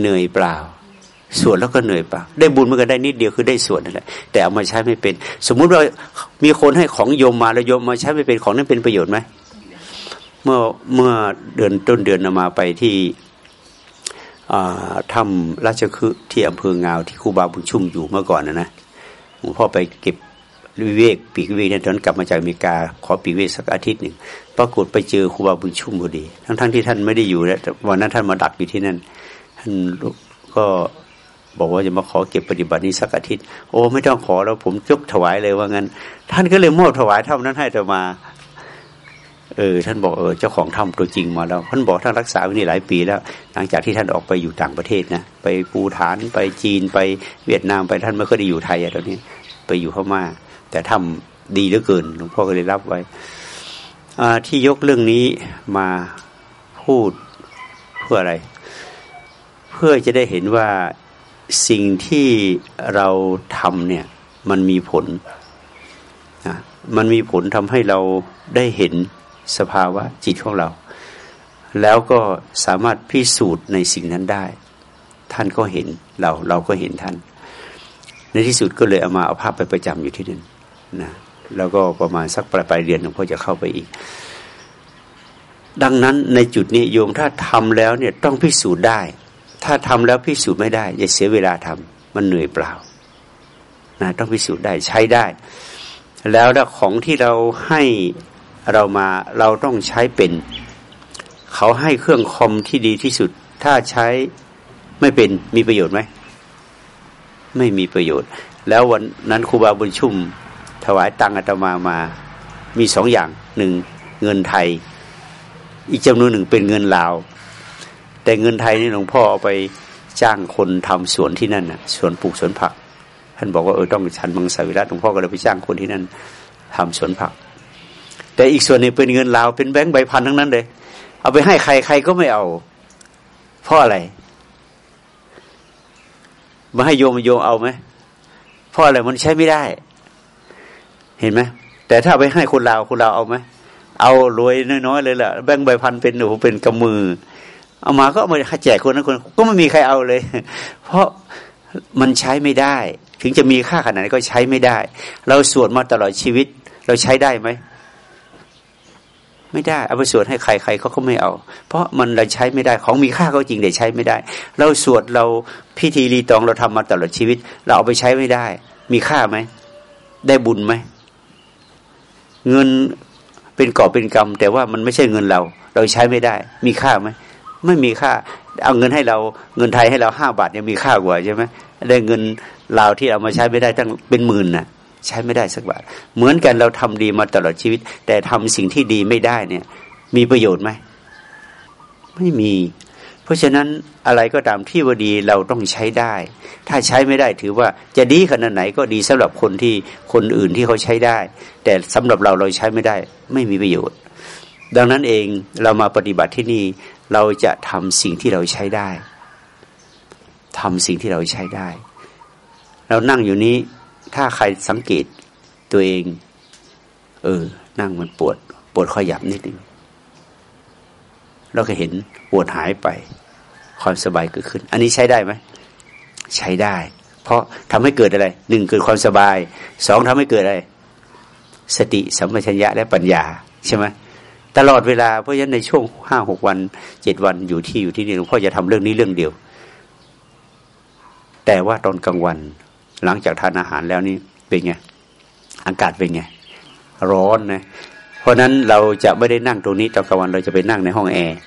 เหนื่อยเปล่าสวดแล้วก็เหนื่อยเปล่าได้บุญมันก็ได้นิดเดียวคือได้สวดนั่นแหละแต่เอามาใช้ไม่เป็น สมมุติว่ามีคนให้ของโยมมาแล้วโยมมาใช้ไม่เป็นของนั้นเป็นประโยชน์ไหมเมื่อเมื่อเดือนต้นเดือนมาไปที่ ทำราชคฤห์ที่อำเภองาวที่ครูบาบุญชุ่มอยู่เมื่อก่อนนะนะหลวงพ่อไปเก็บวิเวกปีกวิเวกเนี่ยตอนกลับมาจากอเมริกา ขอปีกวิเวกสักอาทิตย์หนึ่งปรากฏไปเจอครูบาบุญชุ่มพอดี ทั้งๆทที่ท่านไม่ได้อยู่แล้ววันนั้นท่านมาดักอยู่ที่นั่นท่านก็บอกว่าจะมาขอเก็บปฏิบัตินี้สักอาทิตย์ โอ้ไม่ต้องขอแล้วผมยกถวายเลยว่างั้น ท่านก็เลยมอบถวายเท่านั้นให้จะมา เออท่านบอกเออเจ้าของถ้ำตัวจริงมาแล้วท่านบอกท่านรักษาวินี่หลายปีแล้ว หลังจากที่ท่านออกไปอยู่ต่างประเทศนะไปปูฐานไปจีนไปเวียดนามไปท่านไม่เคยได้อยู่ไทยอะตอนนี้ ไปอยู่พม่าแต่ทำดีเหลือเกินหลวงพ่อก็เลยรับไว้ที่ยกเรื่องนี้มาพูดเพื่ออะไร เพื่อจะได้เห็นว่าสิ่งที่เราทำเนี่ยมันมีผลนะมันมีผลทำให้เราได้เห็น สภาวะจิตของเรา แล้วก็สามารถพิสูจน์ในสิ่งนั้นได้ ท่านก็เห็นเราเราก็เห็นท่าน ในที่สุดก็เลยเอามาเอาภาพไปประจำอยู่ที่นั่นนะแล้วก็ประมาณสักปลายปลายเดือนหลวงพ่อจะเข้าไปอีก ดังนั้นในจุดนี้โยมถ้าทำแล้วเนี่ยต้องพิสูจน์ได้ ถ้าทำแล้วพิสูจน์ไม่ได้อย่าเสียเวลาทำมันเหนื่อยเปล่านะต้องพิสูจน์ได้ใช้ได้ แล้วของที่เราให้ เรามาเราต้องใช้เป็น เขาให้เครื่องคอมที่ดีที่สุด ถ้าใช้ไม่เป็นมีประโยชน์ไหม ไม่มีประโยชน์ แล้ววันนั้นครูบาบุญชุ่ม ถวายตังอาตมามา มีสองอย่างหนึ่งเงินไทย อีกจำนวนหนึ่งเป็นเงินลาว แต่เงินไทยนี่หลวงพ่อเอาไปจ้างคนทำสวนที่นั่นน่ะสวนปลูกสวนผัก ท่านบอกว่าเออต้องฉันมังสวิรัตหลวงพ่อก็เลยไปจ้างคนที่นั่นทำสวนผัก แต่อีกส่วนนึงเป็นเงินลาวเป็นแบงค์ใบพันทั้งนั้นเลย เอาไปให้ใครใครก็ไม่เอา เพราะอะไร มาให้โยมโยมเอาไหมเพราะอะไรมันใช้ไม่ได้ เห็นไหมแต่ถ้าไปให้คนลาวคนลาวเอาไหมเอารวยน้อยๆเลยแหละแบงค์ใบพันเป็นหนูเป็นกำมือ เอามาก็เอามาแจกคนนั้นคนก็ไม่มีใครเอาเลย เพราะมันใช้ไม่ได้ ถึงจะมีค่าขนาดไหนก็ใช้ไม่ได้ เราสวดมาตลอดชีวิต เราใช้ได้ไหม ไม่ได้เอาไปสวดให้ใครใครเขาก็ไม่เอา เพราะมันเราใช้ไม่ได้ของมีค่าก็จริงแต่ใช้ไม่ได้ เราสวดเราพิธีรีตองเราทำมาตลอดชีวิต เราเอาไปใช้ไม่ได้ มีค่าไหมได้บุญไหมเงินเป็นก่อเป็นกรรม แต่ว่ามันไม่ใช่เงินเรา เราใช้ไม่ได้ มีค่าไหมไม่มีค่า เอาเงินให้เราเงินไทยให้เราห้าบาทยังมีค่ากว่าใช่ไหมได้เงินลาวที่เอามาใช้ไม่ได้ตั้งเป็นหมื่นนะ่ะ ใช้ไม่ได้สักบาท เหมือนกันเราทำดีมาตลอดชีวิต แต่ทำสิ่งที่ดีไม่ได้เนี่ย มีประโยชน์ไหมไม่มี เพราะฉะนั้นอะไรก็ตามที่ว่าดีเราต้องใช้ได้ ถ้าใช้ไม่ได้ถือว่าจะดีขนาดไหนก็ดีสำหรับคนที่คนอื่นที่เขาใช้ได้ แต่สำหรับเราเราใช้ไม่ได้ ไม่มีประโยชน์ ดังนั้นเองเรามาปฏิบัติที่นี่เราจะทำสิ่งที่เราใช้ได้ทำสิ่งที่เราใช้ได้ เรานั่งอยู่นี้ ถ้าใครสังเกตตัวเอง เออ นั่งมันปวด ปวดขยับนิดนึงเราก็เห็นปวดหายไป ความสบายเกิดขึ้น อันนี้ใช้ได้ไหมใช้ได้ เพราะทำให้เกิดอะไรหนึ่งเกิดความสบายสองทำให้เกิดอะไร สติสัมปชัญญะและปัญญา ใช่ไหมตลอดเวลาเพราะฉะนั้นในช่วงห้าหกวันเจ็ดวันอยู่ที่อยู่ที่นี่หลวงพ่อจะทำเรื่องนี้เรื่องเดียว แต่ว่าตอนกลางวัน หลังจากทานอาหารแล้วนี่เป็นไงอากาศเป็นไงร้อนนะเพราะนั้นเราจะไม่ได้นั่งตรงนี้ตอนกลางวันเราจะไปนั่งในห้องแอร์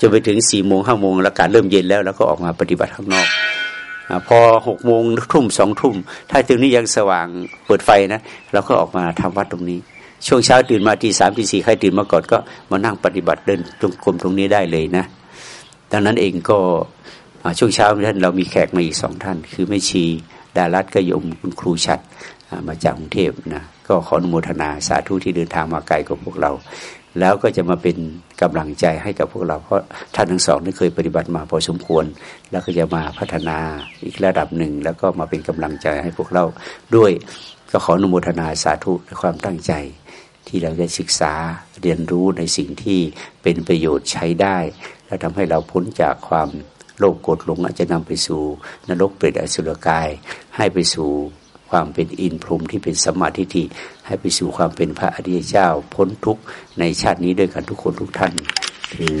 จนไปถึงสี่โมงห้าโมงอากาศเริ่มเย็นแล้วแล้วก็ออกมาปฏิบัติข้างนอกพอหกโมงทุ่มสองทุ่ม ถ้าตรงนี้ยังสว่างเปิดไฟนะเราก็ออกมาทำวัดตรงนี้ ช่วงเช้าตื่นมาทีสามทีสี่ใครตื่นมาก่อนก็มานั่งปฏิบัติเดินตรงกลมตรงนี้ได้เลยนะดังนั้นเองก็ช่วงเช้าท่านเรามีแขกมาอีกสองท่าน คือแม่ชี ดารัตก็ยมคุณครูชัดมาจากกรุงเทพนะก็ขออนุโมทนาสาธุที่เดินทางมาไกลกับพวกเรา แล้วก็จะมาเป็นกำลังใจให้กับพวกเรา เพราะท่านทั้งสองได้เคยปฏิบัติมาพอสมควร แล้วก็จะมาพัฒนาอีกระดับหนึ่ง แล้วก็มาเป็นกำลังใจให้พวกเราด้วยก็ขออนุโมทนาสาธุในความตั้งใจ ที่เราจะศึกษาเรียนรู้ในสิ่งที่เป็นประโยชน์ใช้ได้ และทำให้เราพ้นจากความ โลกกดหลงอาจจะนำไปสู่ นรกเปรตอสุรกาย ให้ไปสู่ความเป็นอินพรหมที่เป็นสมาธิที่ให้ไปสู่ความเป็นพระอริยเจ้า พ้นทุกข์ในชาตินี้ด้วยกันทุกคนทุกท่านคือ